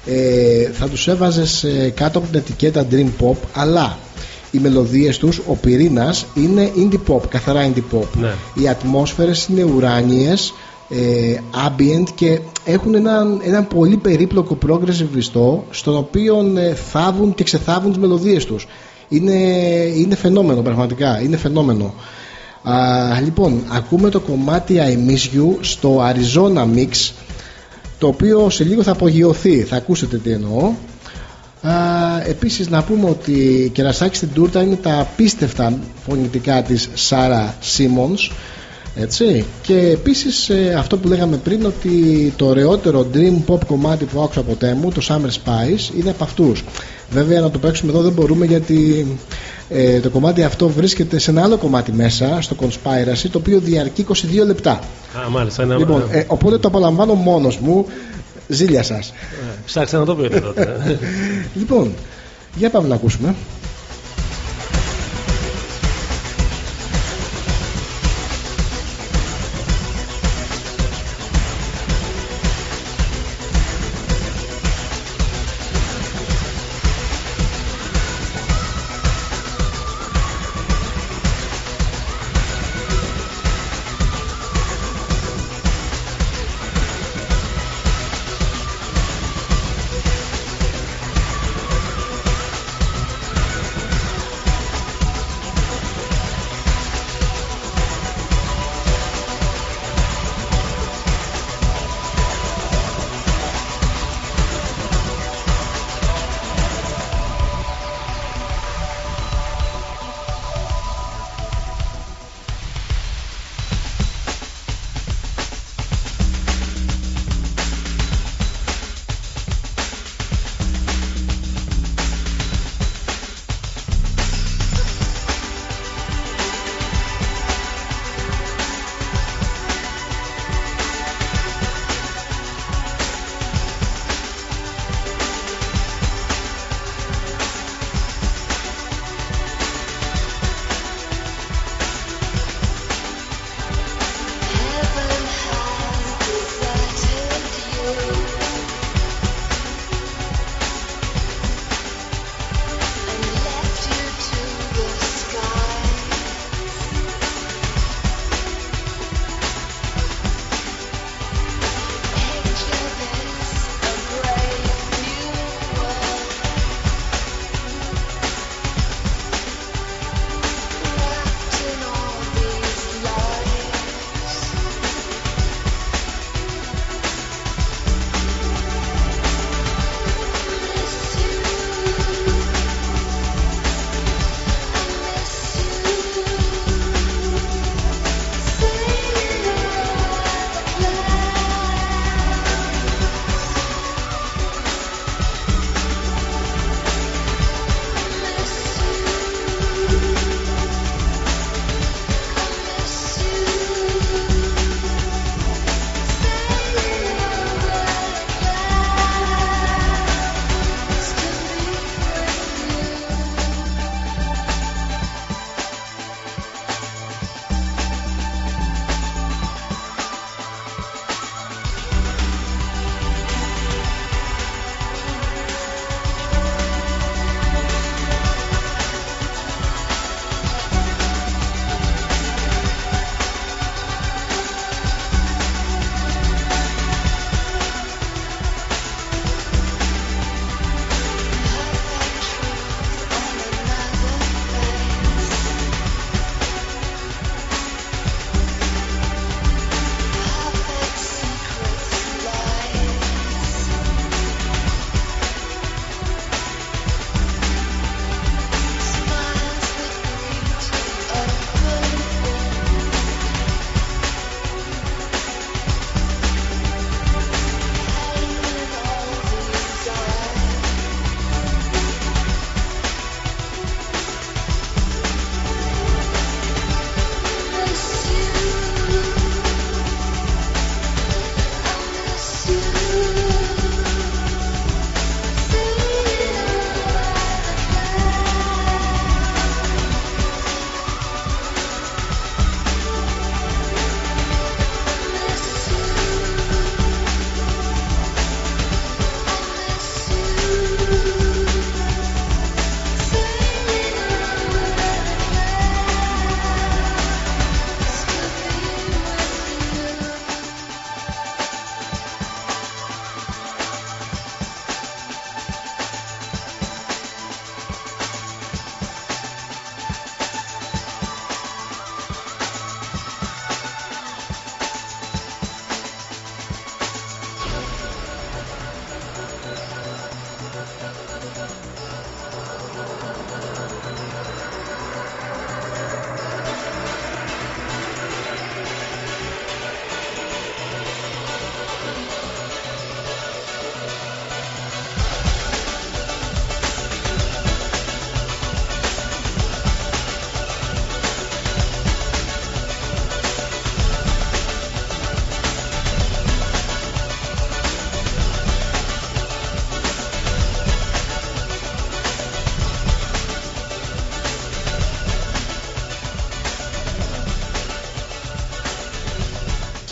Speaker 4: Ε, θα τους έβαζες ε, κάτω από την ετικέτα Dream Pop, αλλά οι μελωδίες τους, ο πυρήνας είναι indie pop, καθαρά indie pop.
Speaker 3: Ναι.
Speaker 4: Οι ατμόσφαιρες είναι ουράνιες, ε, ambient και έχουν έναν, έναν πολύ περίπλοκο progressive ιστό στον οποίο ε, θάβουν και ξεθάβουν τις μελωδίες τους. Είναι, είναι φαινόμενο πραγματικά, είναι φαινόμενο. Α, λοιπόν, ακούμε το κομμάτι I Miss You στο Arizona Mix το οποίο σε λίγο θα απογειωθεί, θα ακούσετε τι εννοώ. Α, επίσης να πούμε ότι κερασάκι στην τούρτα είναι τα απίστευτα φωνητικά της Σάρα Σίμονς έτσι. Και επίσης ε, αυτό που λέγαμε πριν ότι το ωραιότερο dream pop κομμάτι που άκουσα ποτέ μου, το Summer Spice, είναι από αυτούς. Βέβαια να το παίξουμε εδώ δεν μπορούμε γιατί ε, το κομμάτι αυτό βρίσκεται σε ένα άλλο κομμάτι μέσα, στο Conspiracy, το οποίο διαρκεί 22 λεπτά.
Speaker 3: Α, μάλιστα. Ένα...
Speaker 4: Λοιπόν, ε, οπότε το απολαμβάνω μόνος μου. Ζήλια σας.
Speaker 3: Ψάξτε να το πείτε τότε. [LAUGHS]
Speaker 4: λοιπόν, για πάμε να ακούσουμε.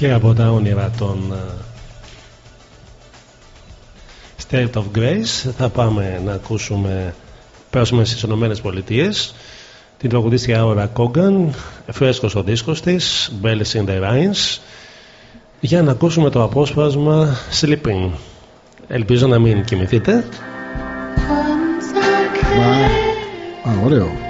Speaker 3: Και από τα όνειρα των ε, State of Grace. Θα πάμε να ακούσουμε πέρασουμε στις Ηνωμένες Πολιτείες την τραγουδίστρια Ωρα Κόγκαν φρέσκος ο δίσκος της Bells in the Rhines για να ακούσουμε το απόσπασμα Sleeping ελπίζω να μην κοιμηθείτε.
Speaker 12: Μα, α, ωραίο.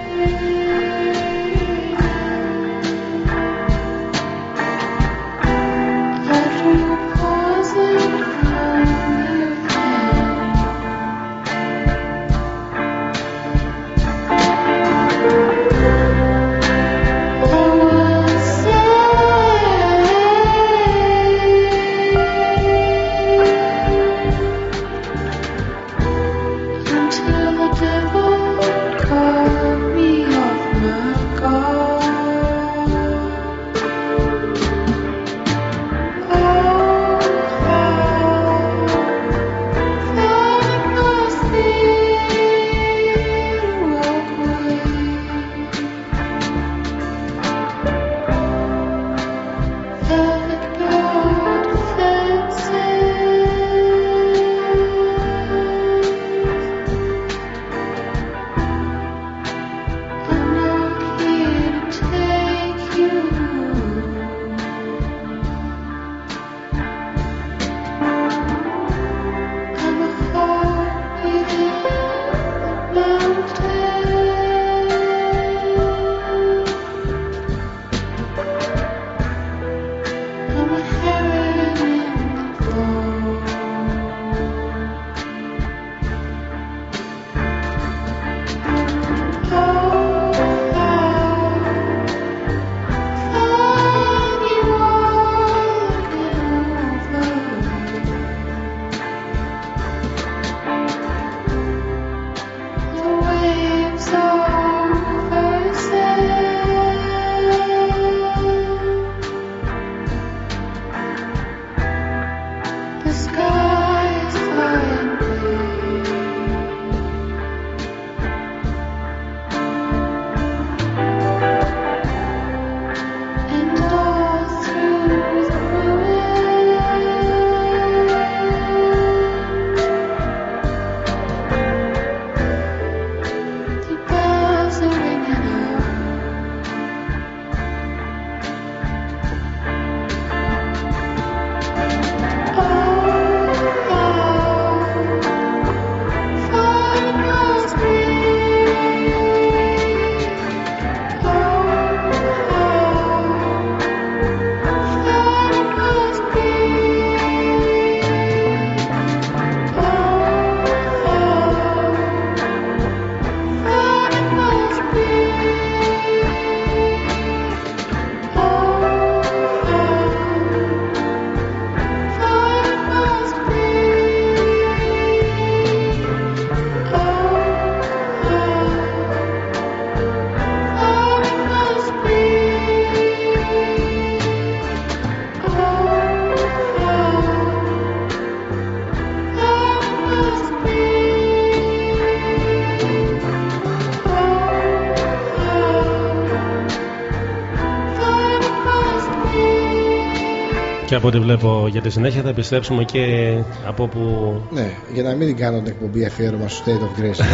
Speaker 3: Από ό,τι βλέπω για τη συνέχεια θα επιστρέψουμε και από που
Speaker 12: Ναι, για να μην κάνω την εκπομπή αφιέρωμα στο State of Grace. [LAUGHS]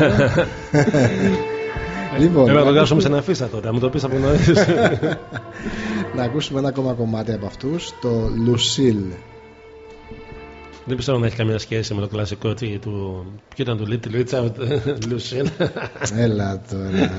Speaker 12: λοιπόν,
Speaker 3: Πρέπει να το
Speaker 12: να
Speaker 3: γράψουμε σε
Speaker 12: ακούσουμε-
Speaker 3: ένα φύσα τότε, να μου το πεις από νωρίς. [LAUGHS]
Speaker 12: να ακούσουμε ένα ακόμα κομμάτι από αυτούς, το Lucille.
Speaker 3: Δεν πιστεύω να έχει καμία σχέση με το κλασικό τι, του. Ποιο ήταν του Little Richard [LAUGHS] Lucille.
Speaker 12: Έλα τώρα.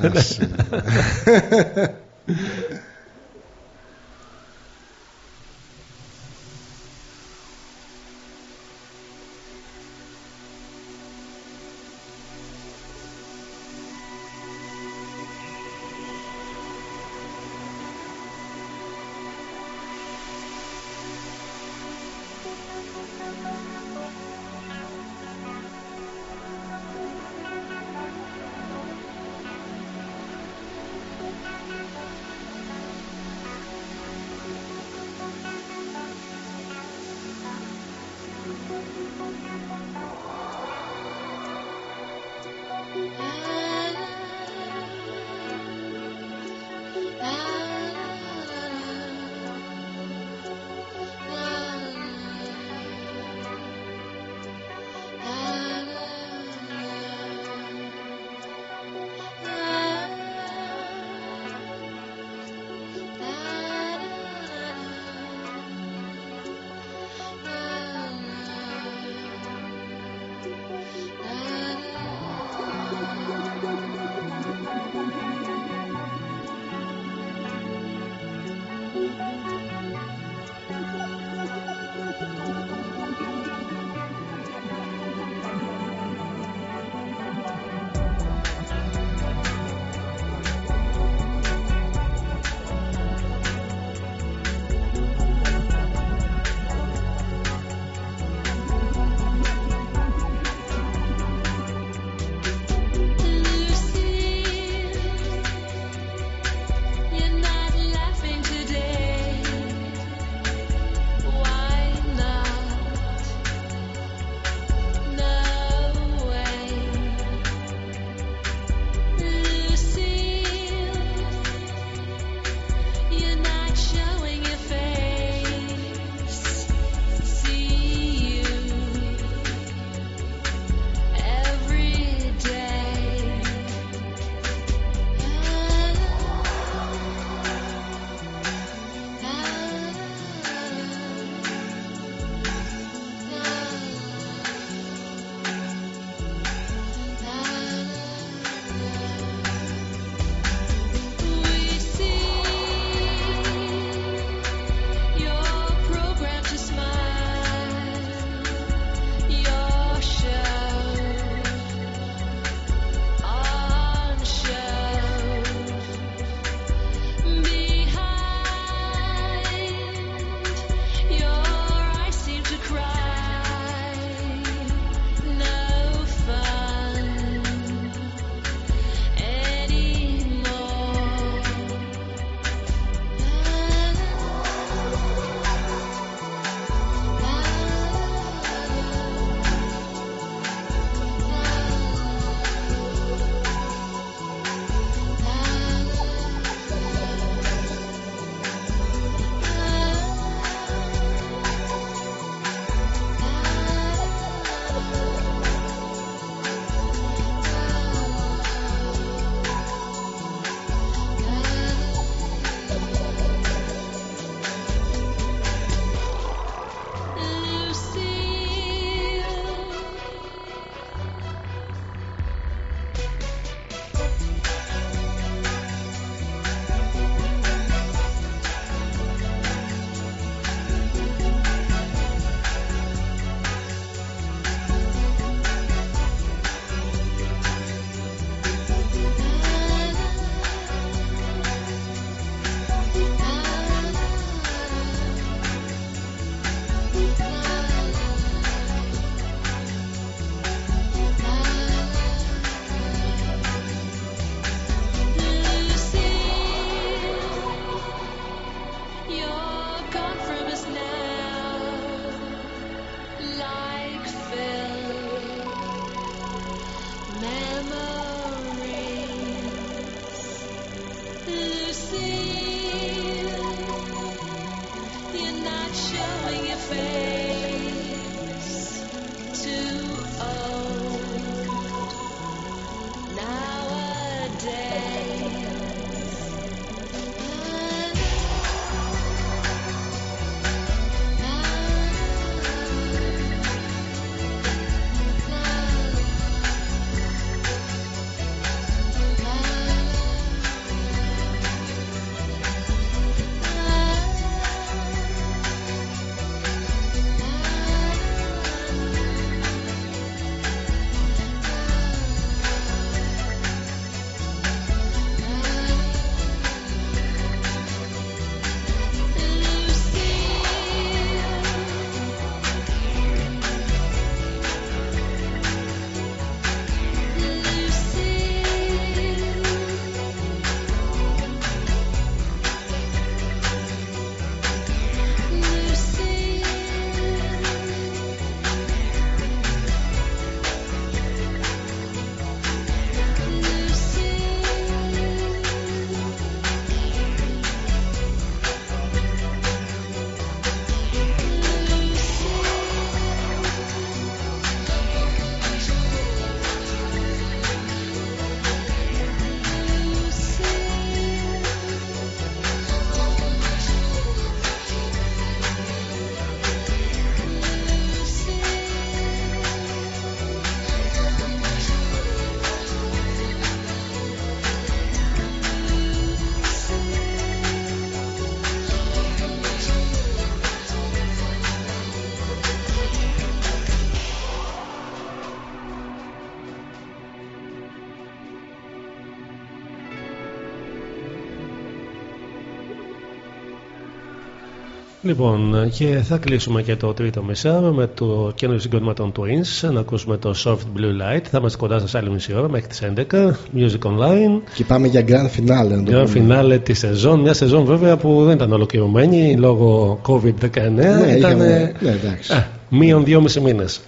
Speaker 3: Λοιπόν, και θα κλείσουμε και το τρίτο μισάρο με το καινούριο συγκρότημα των Twins. Να ακούσουμε το Soft Blue Light. Θα είμαστε κοντά σας άλλη μισή ώρα μέχρι τις 11. Music Online.
Speaker 21: Και πάμε για grand finale. να το
Speaker 3: Grand
Speaker 21: πούμε.
Speaker 3: finale της σεζόν. Μια σεζόν βέβαια που δεν ήταν ολοκληρωμένη λόγω COVID-19.
Speaker 21: Ναι,
Speaker 3: ήταν
Speaker 21: είχαμε- ναι, εντάξει.
Speaker 3: α, μείον δυόμιση μήνες.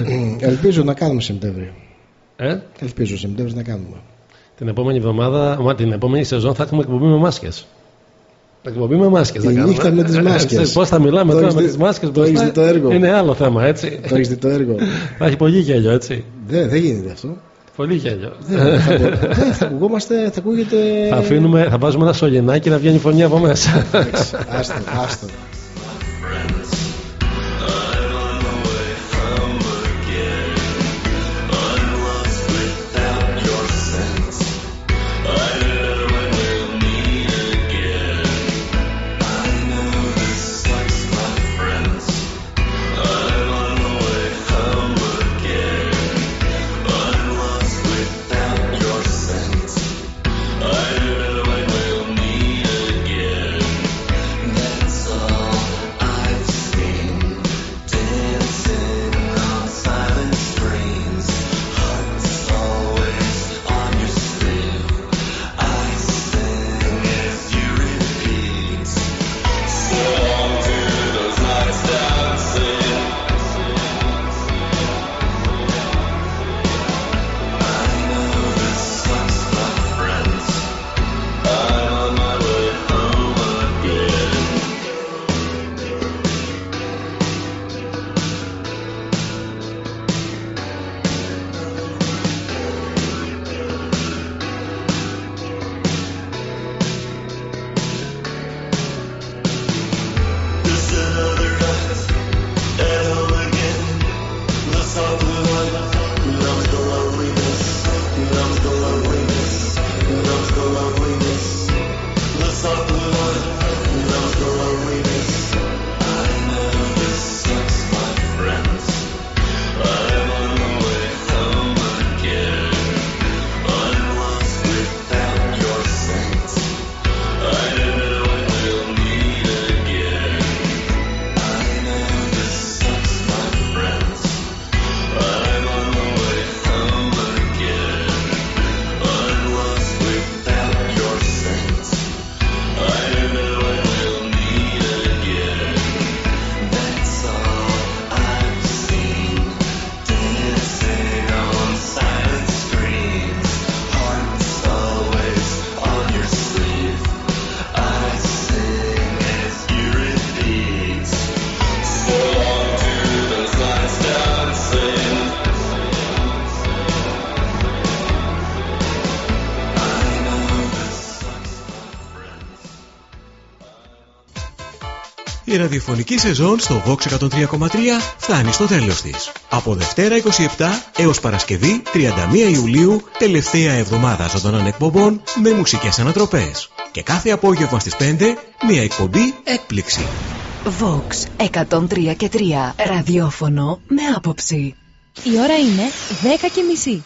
Speaker 3: [CLEARS THROAT]
Speaker 21: Ελπίζω να κάνουμε Σεπτέμβριο.
Speaker 3: Ε;
Speaker 21: Ελπίζω Σεπτέμβριο να κάνουμε.
Speaker 3: Την επόμενη εβδομάδα, μα την επόμενη σεζόν θα έχουμε εκπομπή με μάσκες. Εκπομπή με μάσκες
Speaker 21: Τη
Speaker 3: θα κάνουμε.
Speaker 21: νύχτα με τις μάσκες.
Speaker 3: Πώς θα μιλάμε
Speaker 21: Το
Speaker 3: τώρα
Speaker 21: έχεις
Speaker 3: με
Speaker 21: δει-
Speaker 3: τις μάσκες
Speaker 21: το έχεις δει το έργο.
Speaker 3: Είναι άλλο θέμα, έτσι.
Speaker 21: Το έχεις δει το έργο.
Speaker 3: Θα έχει πολύ γέλιο, έτσι.
Speaker 21: Δεν, δεν γίνεται αυτό.
Speaker 3: Πολύ γέλιο.
Speaker 21: Δεν θα, μπο- δεν θα ακουγόμαστε, θα ακούγεται.
Speaker 3: Θα, αφήνουμε, θα βάζουμε ένα σωληνάκι να βγαίνει φωνή από μέσα.
Speaker 21: Άστο, άστο.
Speaker 14: Ραδιοφωνική σεζόν στο Vox 103,3 φτάνει στο τέλος της. Από Δευτέρα 27 έως Παρασκευή 31 Ιουλίου, τελευταία εβδομάδα ζωντανών εκπομπών με μουσικές ανατροπές. Και κάθε απόγευμα στις 5, μία εκπομπή έκπληξη.
Speaker 16: Vox 103 και 3 ραδιόφωνο με άποψη.
Speaker 32: Η ώρα είναι 10 και μισή.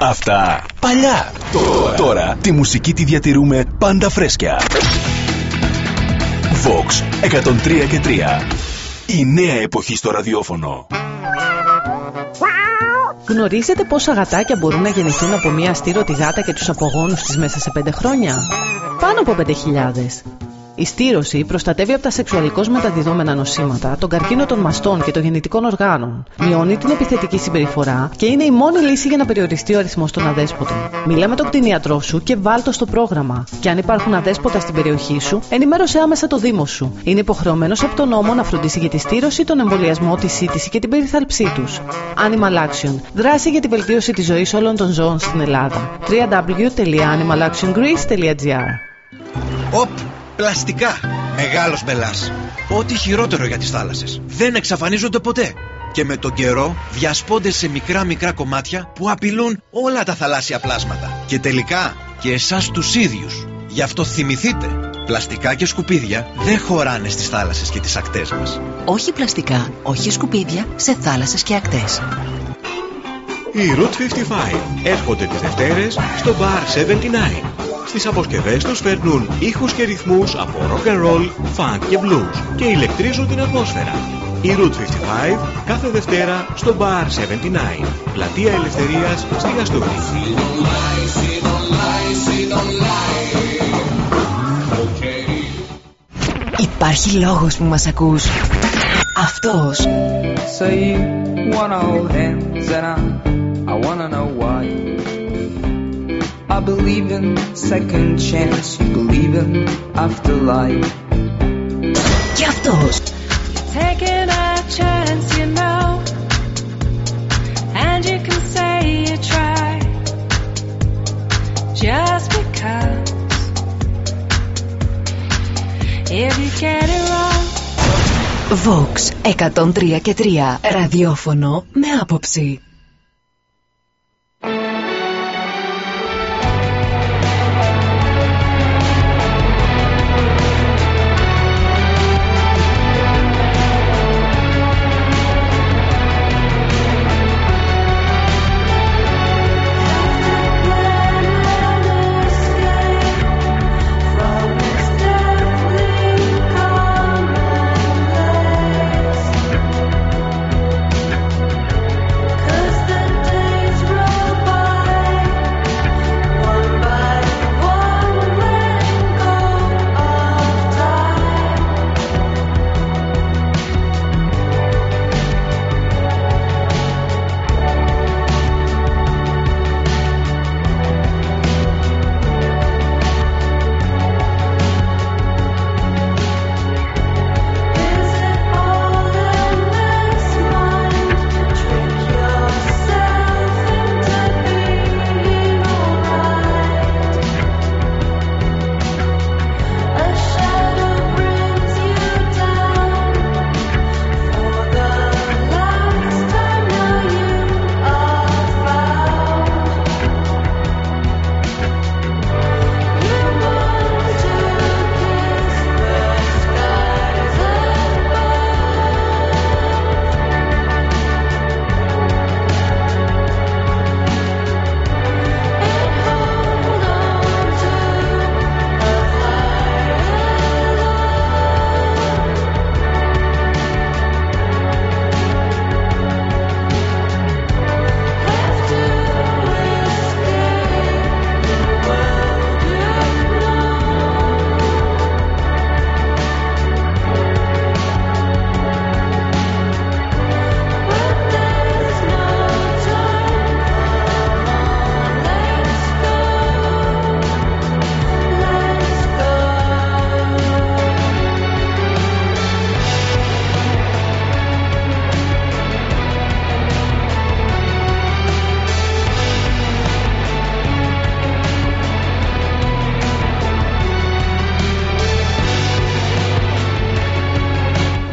Speaker 33: Αυτά παλιά. Τώρα. Τώρα τη μουσική τη διατηρούμε πάντα φρέσκια. Vox 103 και 3. Η νέα εποχή στο ραδιόφωνο.
Speaker 30: Γνωρίζετε πόσα γατάκια μπορούν να γεννηθούν από μια αστήρωτη γάτα και τους απογόνους της μέσα σε 5 χρόνια; Πάνω από 5.000. Η στήρωση προστατεύει από τα σεξουαλικώς μεταδιδόμενα νοσήματα, τον καρκίνο των μαστών και των γεννητικών οργάνων. Μειώνει την επιθετική συμπεριφορά και είναι η μόνη λύση για να περιοριστεί ο αριθμός των αδέσποτων. Μιλά με τον κτηνίατρό σου και βάλ το στο πρόγραμμα. Και αν υπάρχουν αδέσποτα στην περιοχή σου, ενημέρωσε άμεσα το Δήμο σου. Είναι υποχρεωμένος από τον νόμο να φροντίσει για τη στήρωση, τον εμβολιασμό, τη σύντηση και την περιθάλψή τους. Animal Action. Δράση για τη βελτίωση της ζωής όλων των ζώων στην Ελλάδα. www.animalactiongreece.gr
Speaker 22: Οπ, πλαστικά. Μεγάλος μπελάς. Ό,τι χειρότερο για τις θάλασσες. Δεν εξαφανίζονται ποτέ. Και με τον καιρό διασπώνται σε μικρά μικρά κομμάτια που απειλούν όλα τα θαλάσσια πλάσματα. Και τελικά και εσάς τους ίδιους. Γι' αυτό θυμηθείτε. Πλαστικά και σκουπίδια δεν χωράνε στις θάλασσες και τις ακτές μας.
Speaker 16: Όχι πλαστικά, όχι σκουπίδια σε θάλασσες και ακτές.
Speaker 14: Οι Route 55 έρχονται τις Δευτέρες στο Bar 79. Στις αποσκευές τους φέρνουν ήχους και ρυθμούς από rock and roll, funk και blues και ηλεκτρίζουν την ατμόσφαιρα. Η Route 55 κάθε Δευτέρα στο Bar 79. Πλατεία Ελευθερίας στη Γαστούρη.
Speaker 16: Υπάρχει λόγος που μας ακούς. Αυτός.
Speaker 34: So you wanna hold hands and I, I wanna know why. I believe in second chance, you believe in afterlife.
Speaker 16: Και αυτός.
Speaker 2: Taking a chance, you know, and you can say you tried just because. If you get it wrong,
Speaker 16: Vox 103 και 3 ραδιόφωνο με άποψη.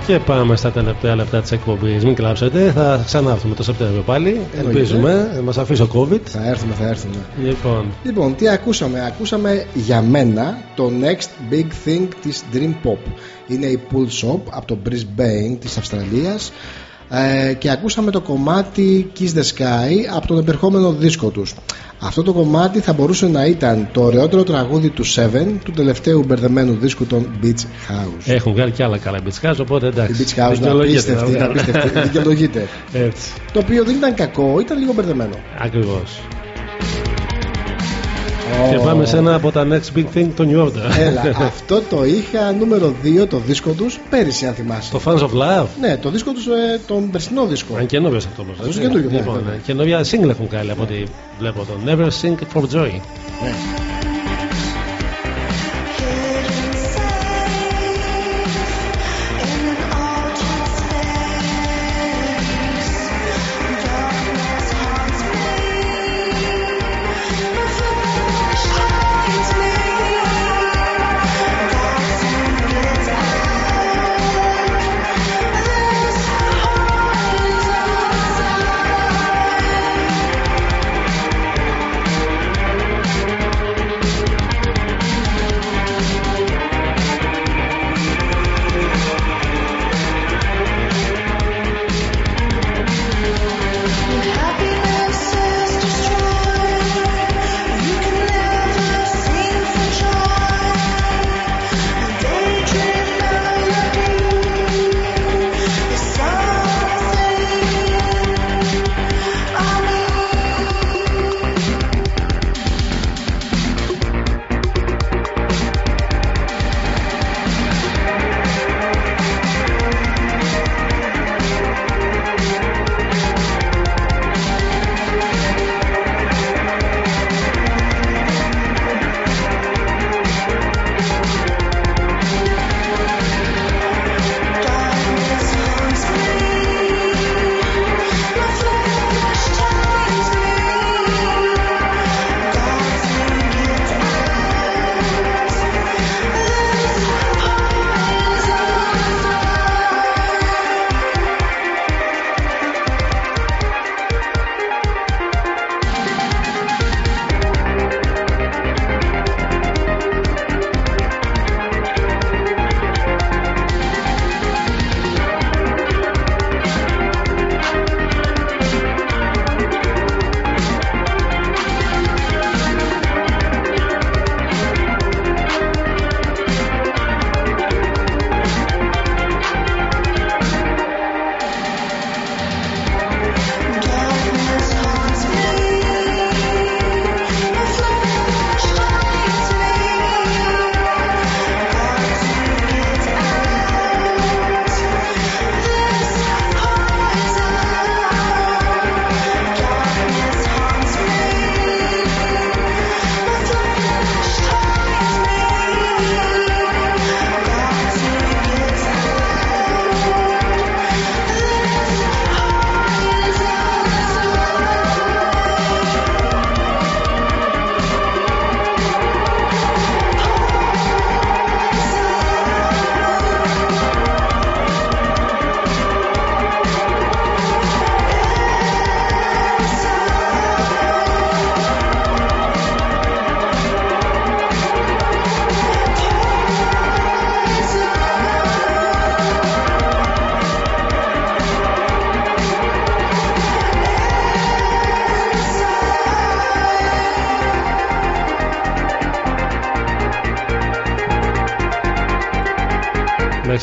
Speaker 3: Και πάμε στα τελευταία λεπτά της εκπομπής. Μην κλάψετε. Θα ξανάρθουμε το Σεπτέμβριο πάλι. Ελπίζουμε. Μας αφήσει ο COVID.
Speaker 12: Θα έρθουμε, θα έρθουμε.
Speaker 3: Λοιπόν,
Speaker 12: Λοιπόν, τι ακούσαμε; Ακούσαμε για μένα το next big thing της Dream Pop. Είναι η Pool Shop από το Brisbane της Αυστραλίας ε, και ακούσαμε το κομμάτι Kiss the Sky από τον επερχόμενο δίσκο τους. Αυτό το κομμάτι θα μπορούσε να ήταν το ωραιότερο τραγούδι του Seven, του τελευταίου μπερδεμένου δίσκου των Beach House.
Speaker 3: έχουν βγάλει και άλλα καλά beach house, οπότε εντάξει.
Speaker 12: Η Beach House είναι
Speaker 3: Δικαιολογείται,
Speaker 12: απίστευτη, είναι
Speaker 3: βέβαια.
Speaker 12: απίστευτη, δικαιολογείται.
Speaker 3: Έτσι.
Speaker 12: Το οποίο δεν ήταν κακό, ήταν λίγο μπερδεμένο.
Speaker 3: Ακριβώ. Και πάμε σε ένα από τα next big thing, το New Order.
Speaker 12: Έλα, [LAUGHS] αυτό το είχα νούμερο 2 το δίσκο τους πέρυσι αν θυμάσαι.
Speaker 3: Το Fans of Love;
Speaker 12: Ναι, το δίσκο τους, ε, τον περσινό δίσκο.
Speaker 3: Αν καινούριο αυτό όμως.
Speaker 12: Αυτός είναι καινούριο, ναι,
Speaker 3: Λοιπόν,
Speaker 12: βέβαια.
Speaker 3: ναι. καινούργια single έχουν βγάλει από ό,τι βλέπω εδώ. Never Sing for Joy.
Speaker 12: Ναι.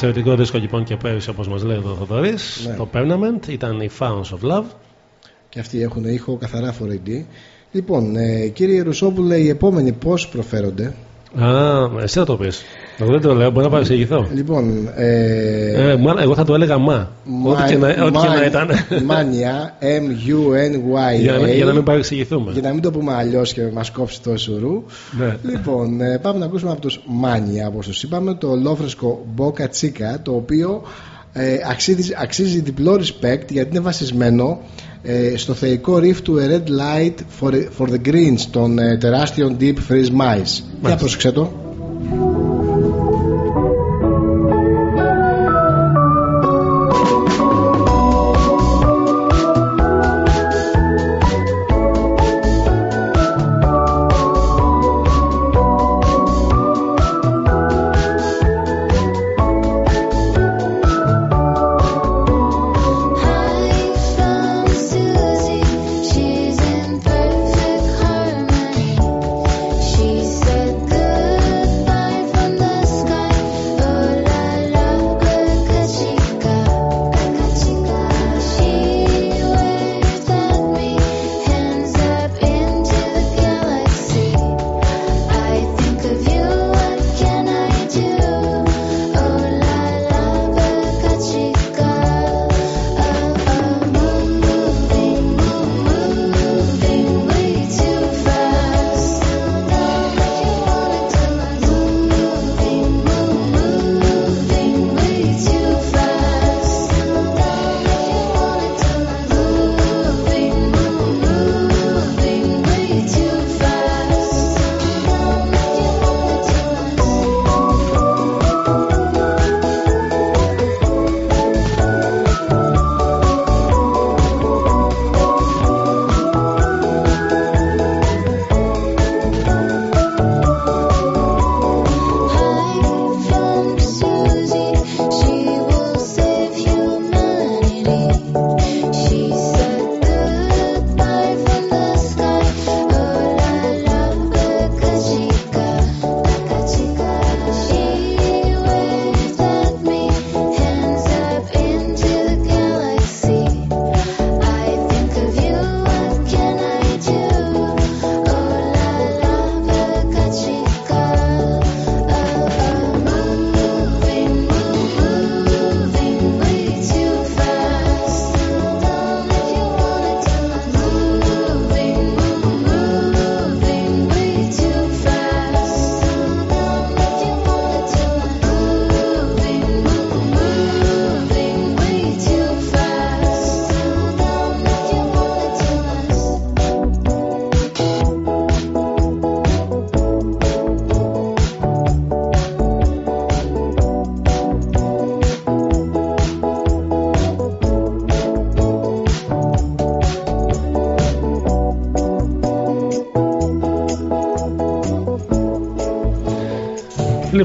Speaker 3: Εξαιρετικό δίσκο λοιπόν και πέρυσι όπως μας λέει ο Θοδωρής
Speaker 12: Ναι.
Speaker 3: Το Permanent ήταν οι Founds of Love
Speaker 12: Και αυτοί έχουν ήχο καθαρά 4AD. Λοιπόν, ε, κύριε Ρουσόπουλε, οι επόμενοι πώς προφέρονται;
Speaker 3: Α, εσύ θα το πεις Εγώ δεν το λέω, μπορεί να παρεξηγηθώ
Speaker 12: Λοιπόν, ε,
Speaker 3: ε, μα- Εγώ θα το έλεγα μα Ό,τι και να, ό,τι και να ήταν
Speaker 12: Μάνια, M-U-N-Y-A.
Speaker 3: για, να, για να μην παρεξηγηθούμε
Speaker 12: Για να μην το πούμε αλλιώς και μας κόψει το σουρού.
Speaker 3: Ναι.
Speaker 12: Λοιπόν, ε, πάμε να ακούσουμε από τους Μάνια, όπως τους είπαμε, το λόφρεσκο Boca Chica, το οποίο ε, αξίζει, αξίζει διπλό respect γιατί είναι βασισμένο ε, στο θεϊκό riff του A Red Light for, for the Greens των ε, τεράστιων Deep Freeze Mice. Για πρόσεξε το.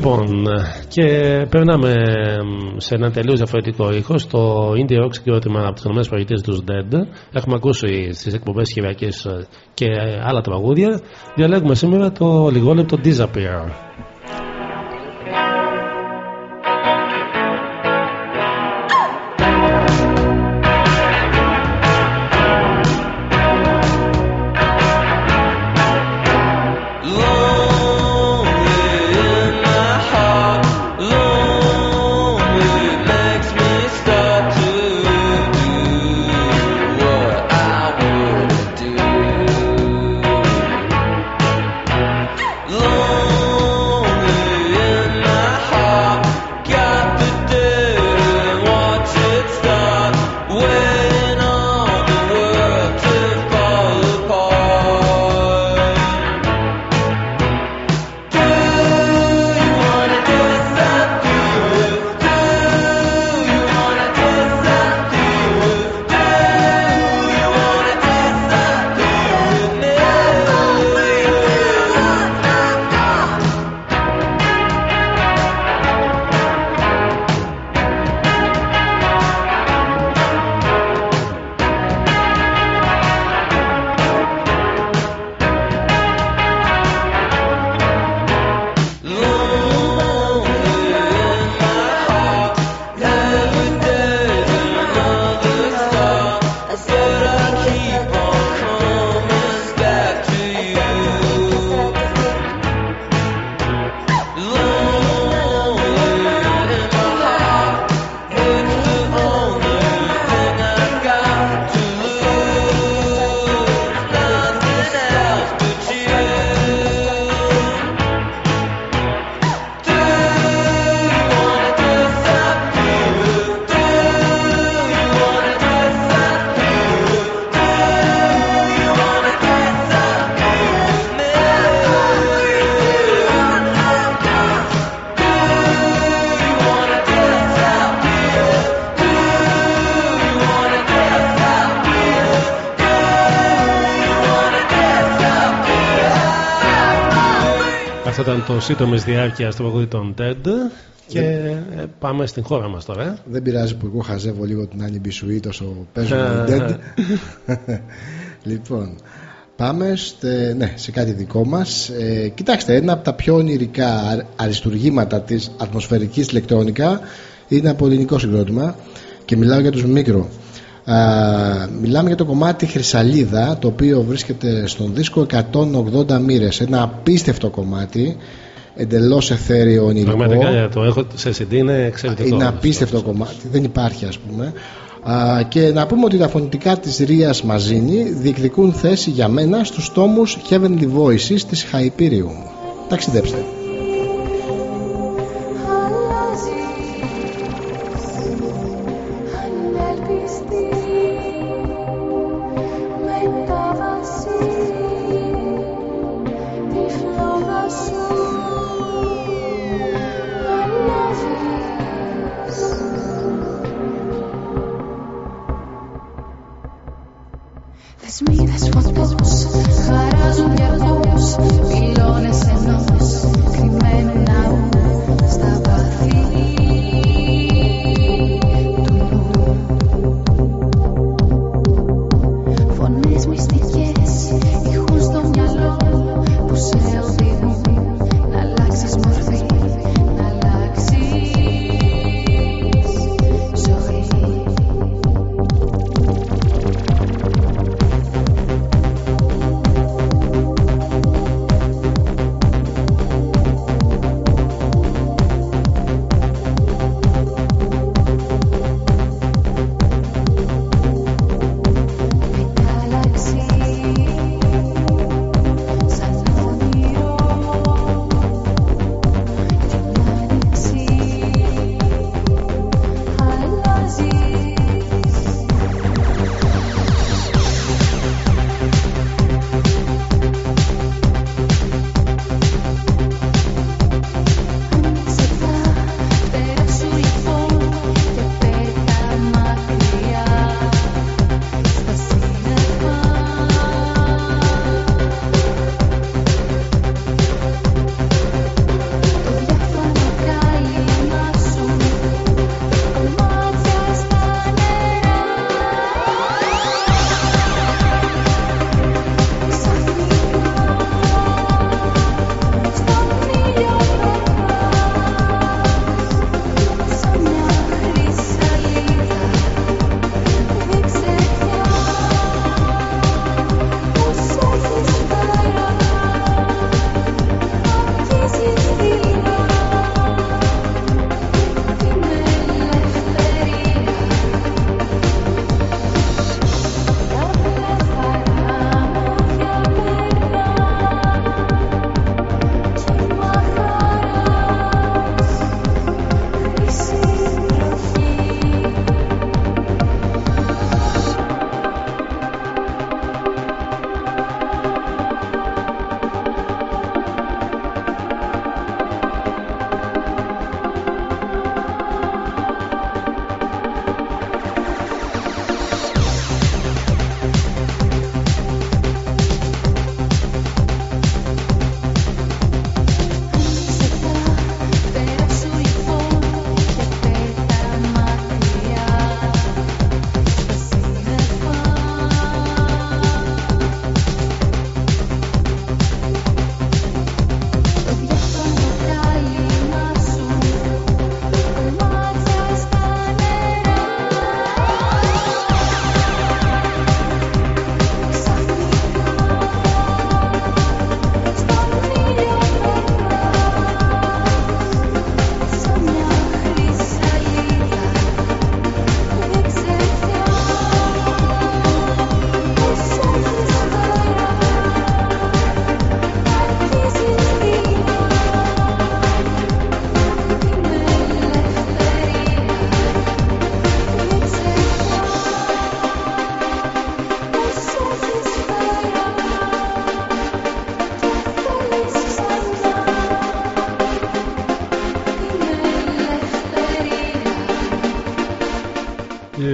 Speaker 3: Λοιπόν, και περνάμε σε ένα τελείως διαφορετικό ήχος στο Indie Rock συγκρότημα από τι ΗΠΑ τους Dead. Έχουμε ακούσει στις εκπομπές Κυριακή και άλλα τραγούδια. Διαλέγουμε σήμερα το λιγόλεπτο Disappear. Σύντομης διάρκειας στο παγόδι των TED. Και ε, πάμε στην χώρα μας τώρα. ε.
Speaker 4: Δεν πειράζει που εγώ χαζεύω λίγο την Άννη Μπισουή τόσο παίζουμε οι Dead. [LAUGHS] λοιπόν, πάμε στε, ναι, σε κάτι δικό μας. Ε, κοιτάξτε, ένα από τα πιο ονειρικά α- αριστουργήματα της ατμοσφαιρικής ηλεκτρόνικα είναι από ελληνικό συγκρότημα και μιλάω για τους Μίκρο. Α, μιλάμε για το κομμάτι Χρυσαλίδα το οποίο βρίσκεται στον δίσκο 180 μοίρες ένα απίστευτο κομμάτι εντελώς εθέριο ονειρικό
Speaker 3: Πραγματικά το έχω σε CD είναι εξαιρετικό.
Speaker 4: είναι απίστευτο κομμάτι, δεν υπάρχει ας πούμε. Α, και να πούμε ότι τα φωνητικά της Ρίας Μαζίνη διεκδικούν θέση για μένα στους τόμους Heavenly Voices της Hyperion. Ταξιδέψτε.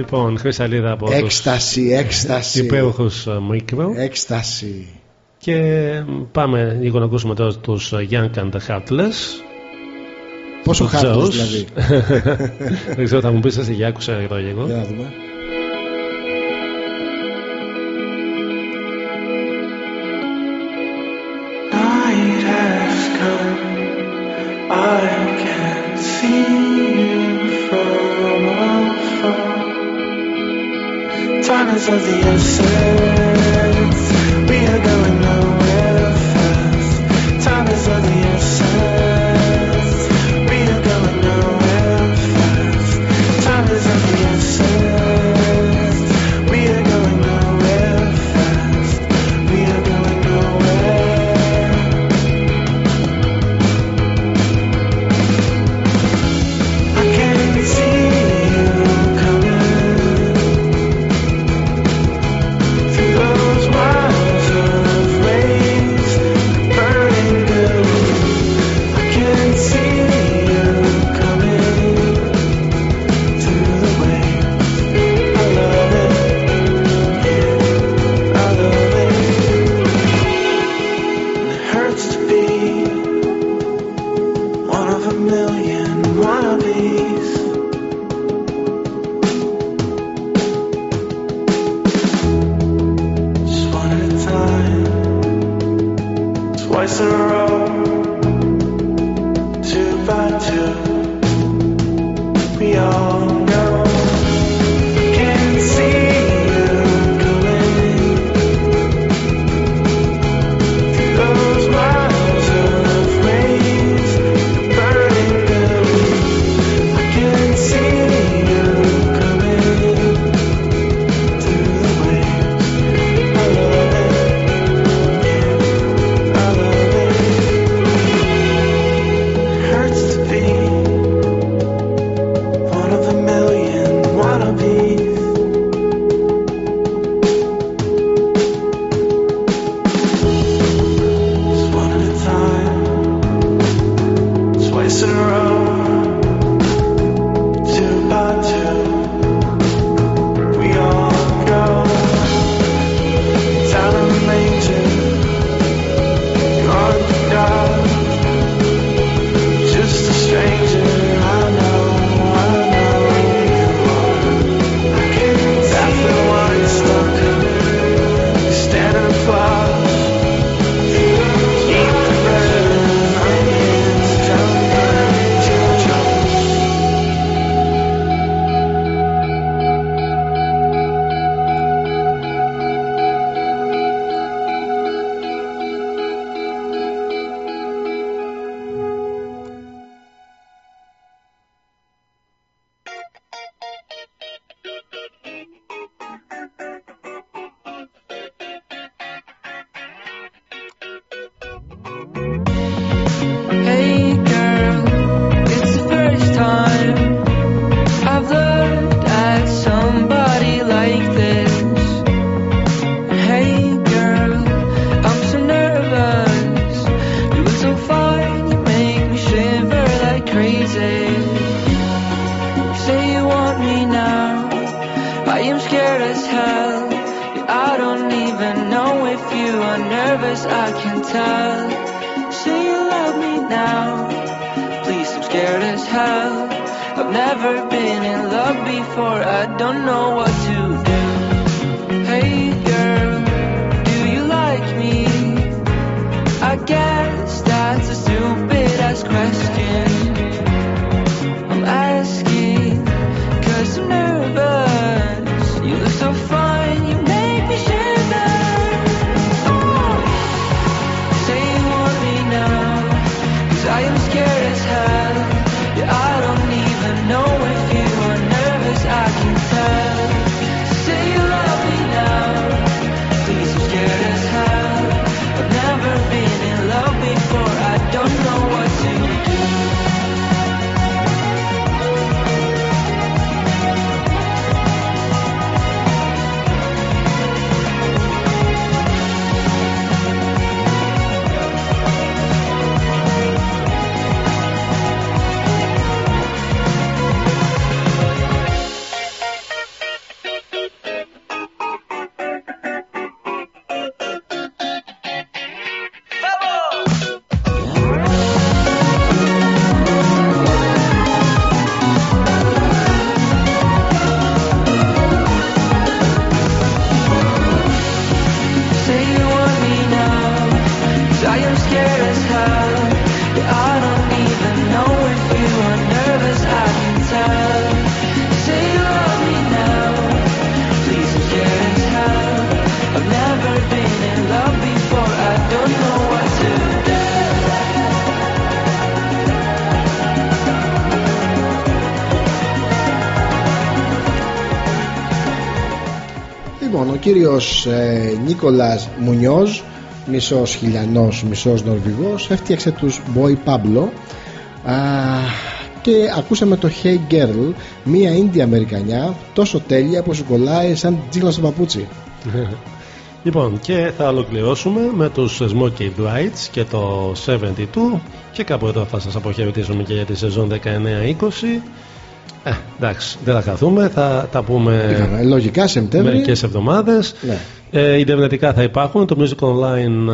Speaker 3: Λοιπόν, Χρυσαλίδα από
Speaker 4: Έκσταση,
Speaker 3: τους έκσταση. υπέροχους ε, μικρό.
Speaker 4: Έκσταση.
Speaker 3: Και πάμε λίγο να ακούσουμε τώρα τους ε, Young and the Heartless.
Speaker 4: Πόσο
Speaker 3: χάρτος
Speaker 4: δηλαδή. [LAUGHS]
Speaker 3: Δεν ξέρω, θα μου πεις εσύ, για άκουσα εδώ λίγο.
Speaker 4: Για να δούμε.
Speaker 13: for the
Speaker 12: answer. Ο κύριος ε, Νίκολας Μουνιός, μισός χιλιανός, μισός νορβηγός, έφτιαξε τους Boy Pablo α, και ακούσαμε το Hey Girl, μία Ίνδια Αμερικανιά, τόσο τέλεια που σου κολλάει σαν τζίγλας στο παπούτσι. [LAUGHS]
Speaker 3: Λοιπόν, και θα ολοκληρώσουμε με τους Smokey Brights και το 72 και κάπου εδώ θα σας αποχαιρετήσουμε και για τη σεζόν 19-20. Ε, εντάξει, δεν θα χαθούμε, θα τα πούμε
Speaker 12: Είχαμε, λογικά Σεπτέμβρη.
Speaker 3: μερικές εβδομάδες.
Speaker 12: Ναι.
Speaker 3: Ε, ιντερνετικά θα υπάρχουν, το Music Online ε,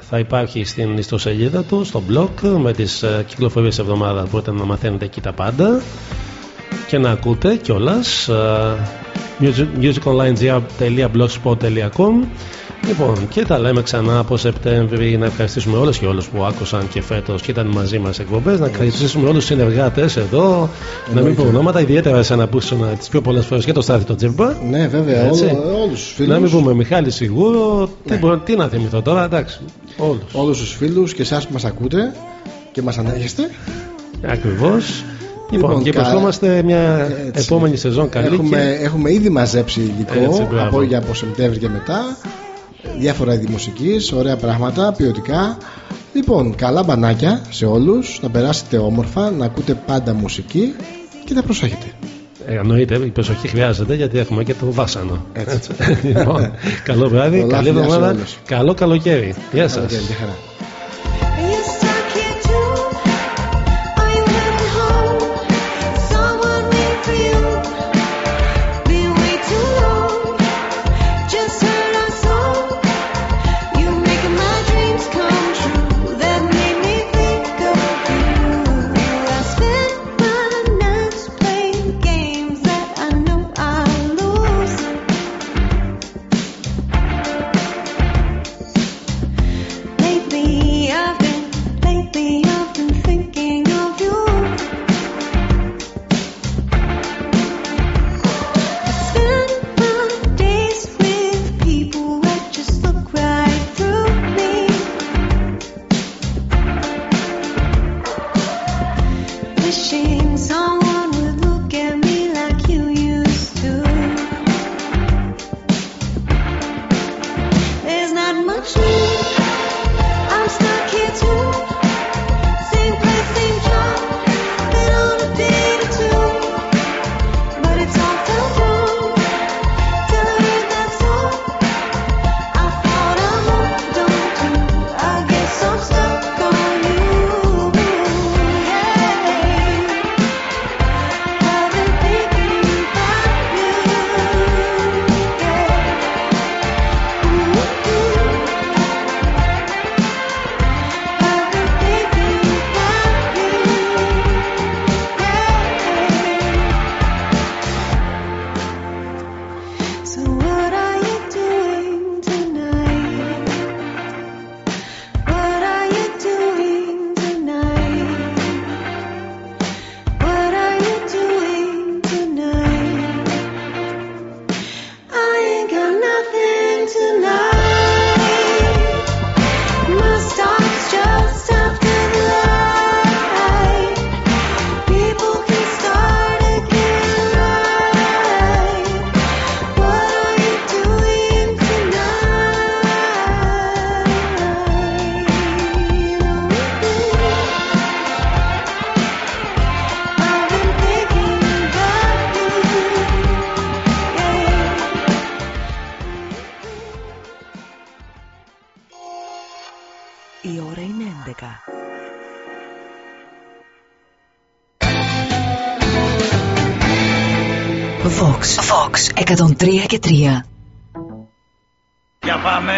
Speaker 3: θα υπάρχει στην ιστοσελίδα του, στο blog με τις ε, κυκλοφορίες εβδομάδας μπορείτε να μαθαίνετε εκεί τα πάντα και να ακούτε κιόλας ε, music- musiconline.blogspot.com Λοιπόν, και τα λέμε ξανά από Σεπτέμβρη. Να ευχαριστήσουμε όλες και όλους που άκουσαν και φέτος και ήταν μαζί μας εκπομπές. Να ευχαριστήσουμε όλους τους συνεργάτες εδώ. Να μην
Speaker 12: Εννοείται.
Speaker 3: πω ονόματα, ιδιαίτερα εσένα που ήσουν τις πιο πολλές φορές και το Στάθη τον Τζιμπά.
Speaker 12: Ναι, βέβαια,
Speaker 3: Έτσι.
Speaker 12: όλο- όλους τους φίλους.
Speaker 3: Να μην πούμε Μιχάλη Σιγούρο. Τι,
Speaker 12: Ναι.
Speaker 3: μπορώ- τι να θυμηθώ τώρα, εντάξει. Όλους.
Speaker 12: Όλους τους φίλους και εσάς που μας ακούτε και μας ανέχεστε.
Speaker 3: Ακριβώς. Λοιπόν,
Speaker 12: Λοιπόν,
Speaker 3: και
Speaker 12: κα-
Speaker 3: ευχόμαστε μια
Speaker 12: Έτσι.
Speaker 3: επόμενη σεζόν καλή.
Speaker 12: Έχουμε,
Speaker 3: και...
Speaker 12: έχουμε ήδη μαζέψει υλικό
Speaker 3: Έτσι, μπράβο.
Speaker 12: από, για από Σεπτέμβρη και μετά. Διάφορα είδη μουσικής, ωραία πράγματα, ποιοτικά. Λοιπόν, καλά μπανάκια σε όλους, να περάσετε όμορφα, να ακούτε πάντα μουσική και να προσέχετε.
Speaker 3: Ε, εννοείται, η προσοχή χρειάζεται γιατί έχουμε και το βάσανο.
Speaker 12: Έτσι. [LAUGHS]
Speaker 3: λοιπόν, καλό βράδυ,
Speaker 12: Πολλά
Speaker 3: καλή
Speaker 12: φιλιά σε
Speaker 3: εβδομάδα,
Speaker 12: όλους.
Speaker 3: καλό καλοκαίρι. Γεια σας.
Speaker 12: Καλοκαίρι,
Speaker 16: Vox 103 και 3.
Speaker 1: Για πάμε.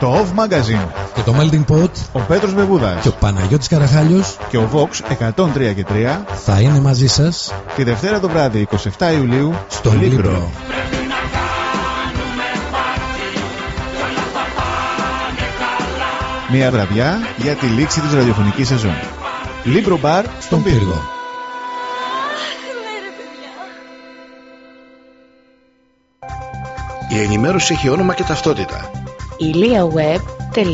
Speaker 27: Το Off Magazine.
Speaker 28: Και το Melting Pot.
Speaker 27: Ο Πέτρος Βεβούδας.
Speaker 28: Και ο Παναγιώτης Καραχάλιος.
Speaker 27: Και ο Vox 103 και 3.
Speaker 28: Θα είναι μαζί σας.
Speaker 27: Τη Δευτέρα το βράδυ 27 Ιουλίου.
Speaker 28: Στο Libro.
Speaker 27: Μια βραδιά για τη λήξη της ραδιοφωνικής σεζόν. Libro Bar στον Πύργο.
Speaker 18: Η ενημέρωση έχει όνομα και ταυτότητα.
Speaker 19: iliaweb.gr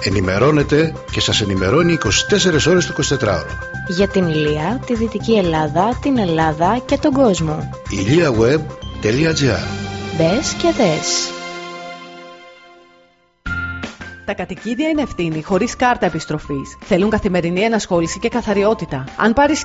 Speaker 18: Ενημερώνετε και σας ενημερώνει 24 ώρες το 24ωρο.
Speaker 19: Για την Ηλία, τη Δυτική Ελλάδα, την Ελλάδα και τον κόσμο.
Speaker 18: iliaweb.gr
Speaker 19: Μπες και δες.
Speaker 30: Τα κατοικίδια είναι ευθύνη, χωρίς κάρτα επιστροφής. Θέλουν καθημερινή ενασχόληση και καθαριότητα. Αν πάρεις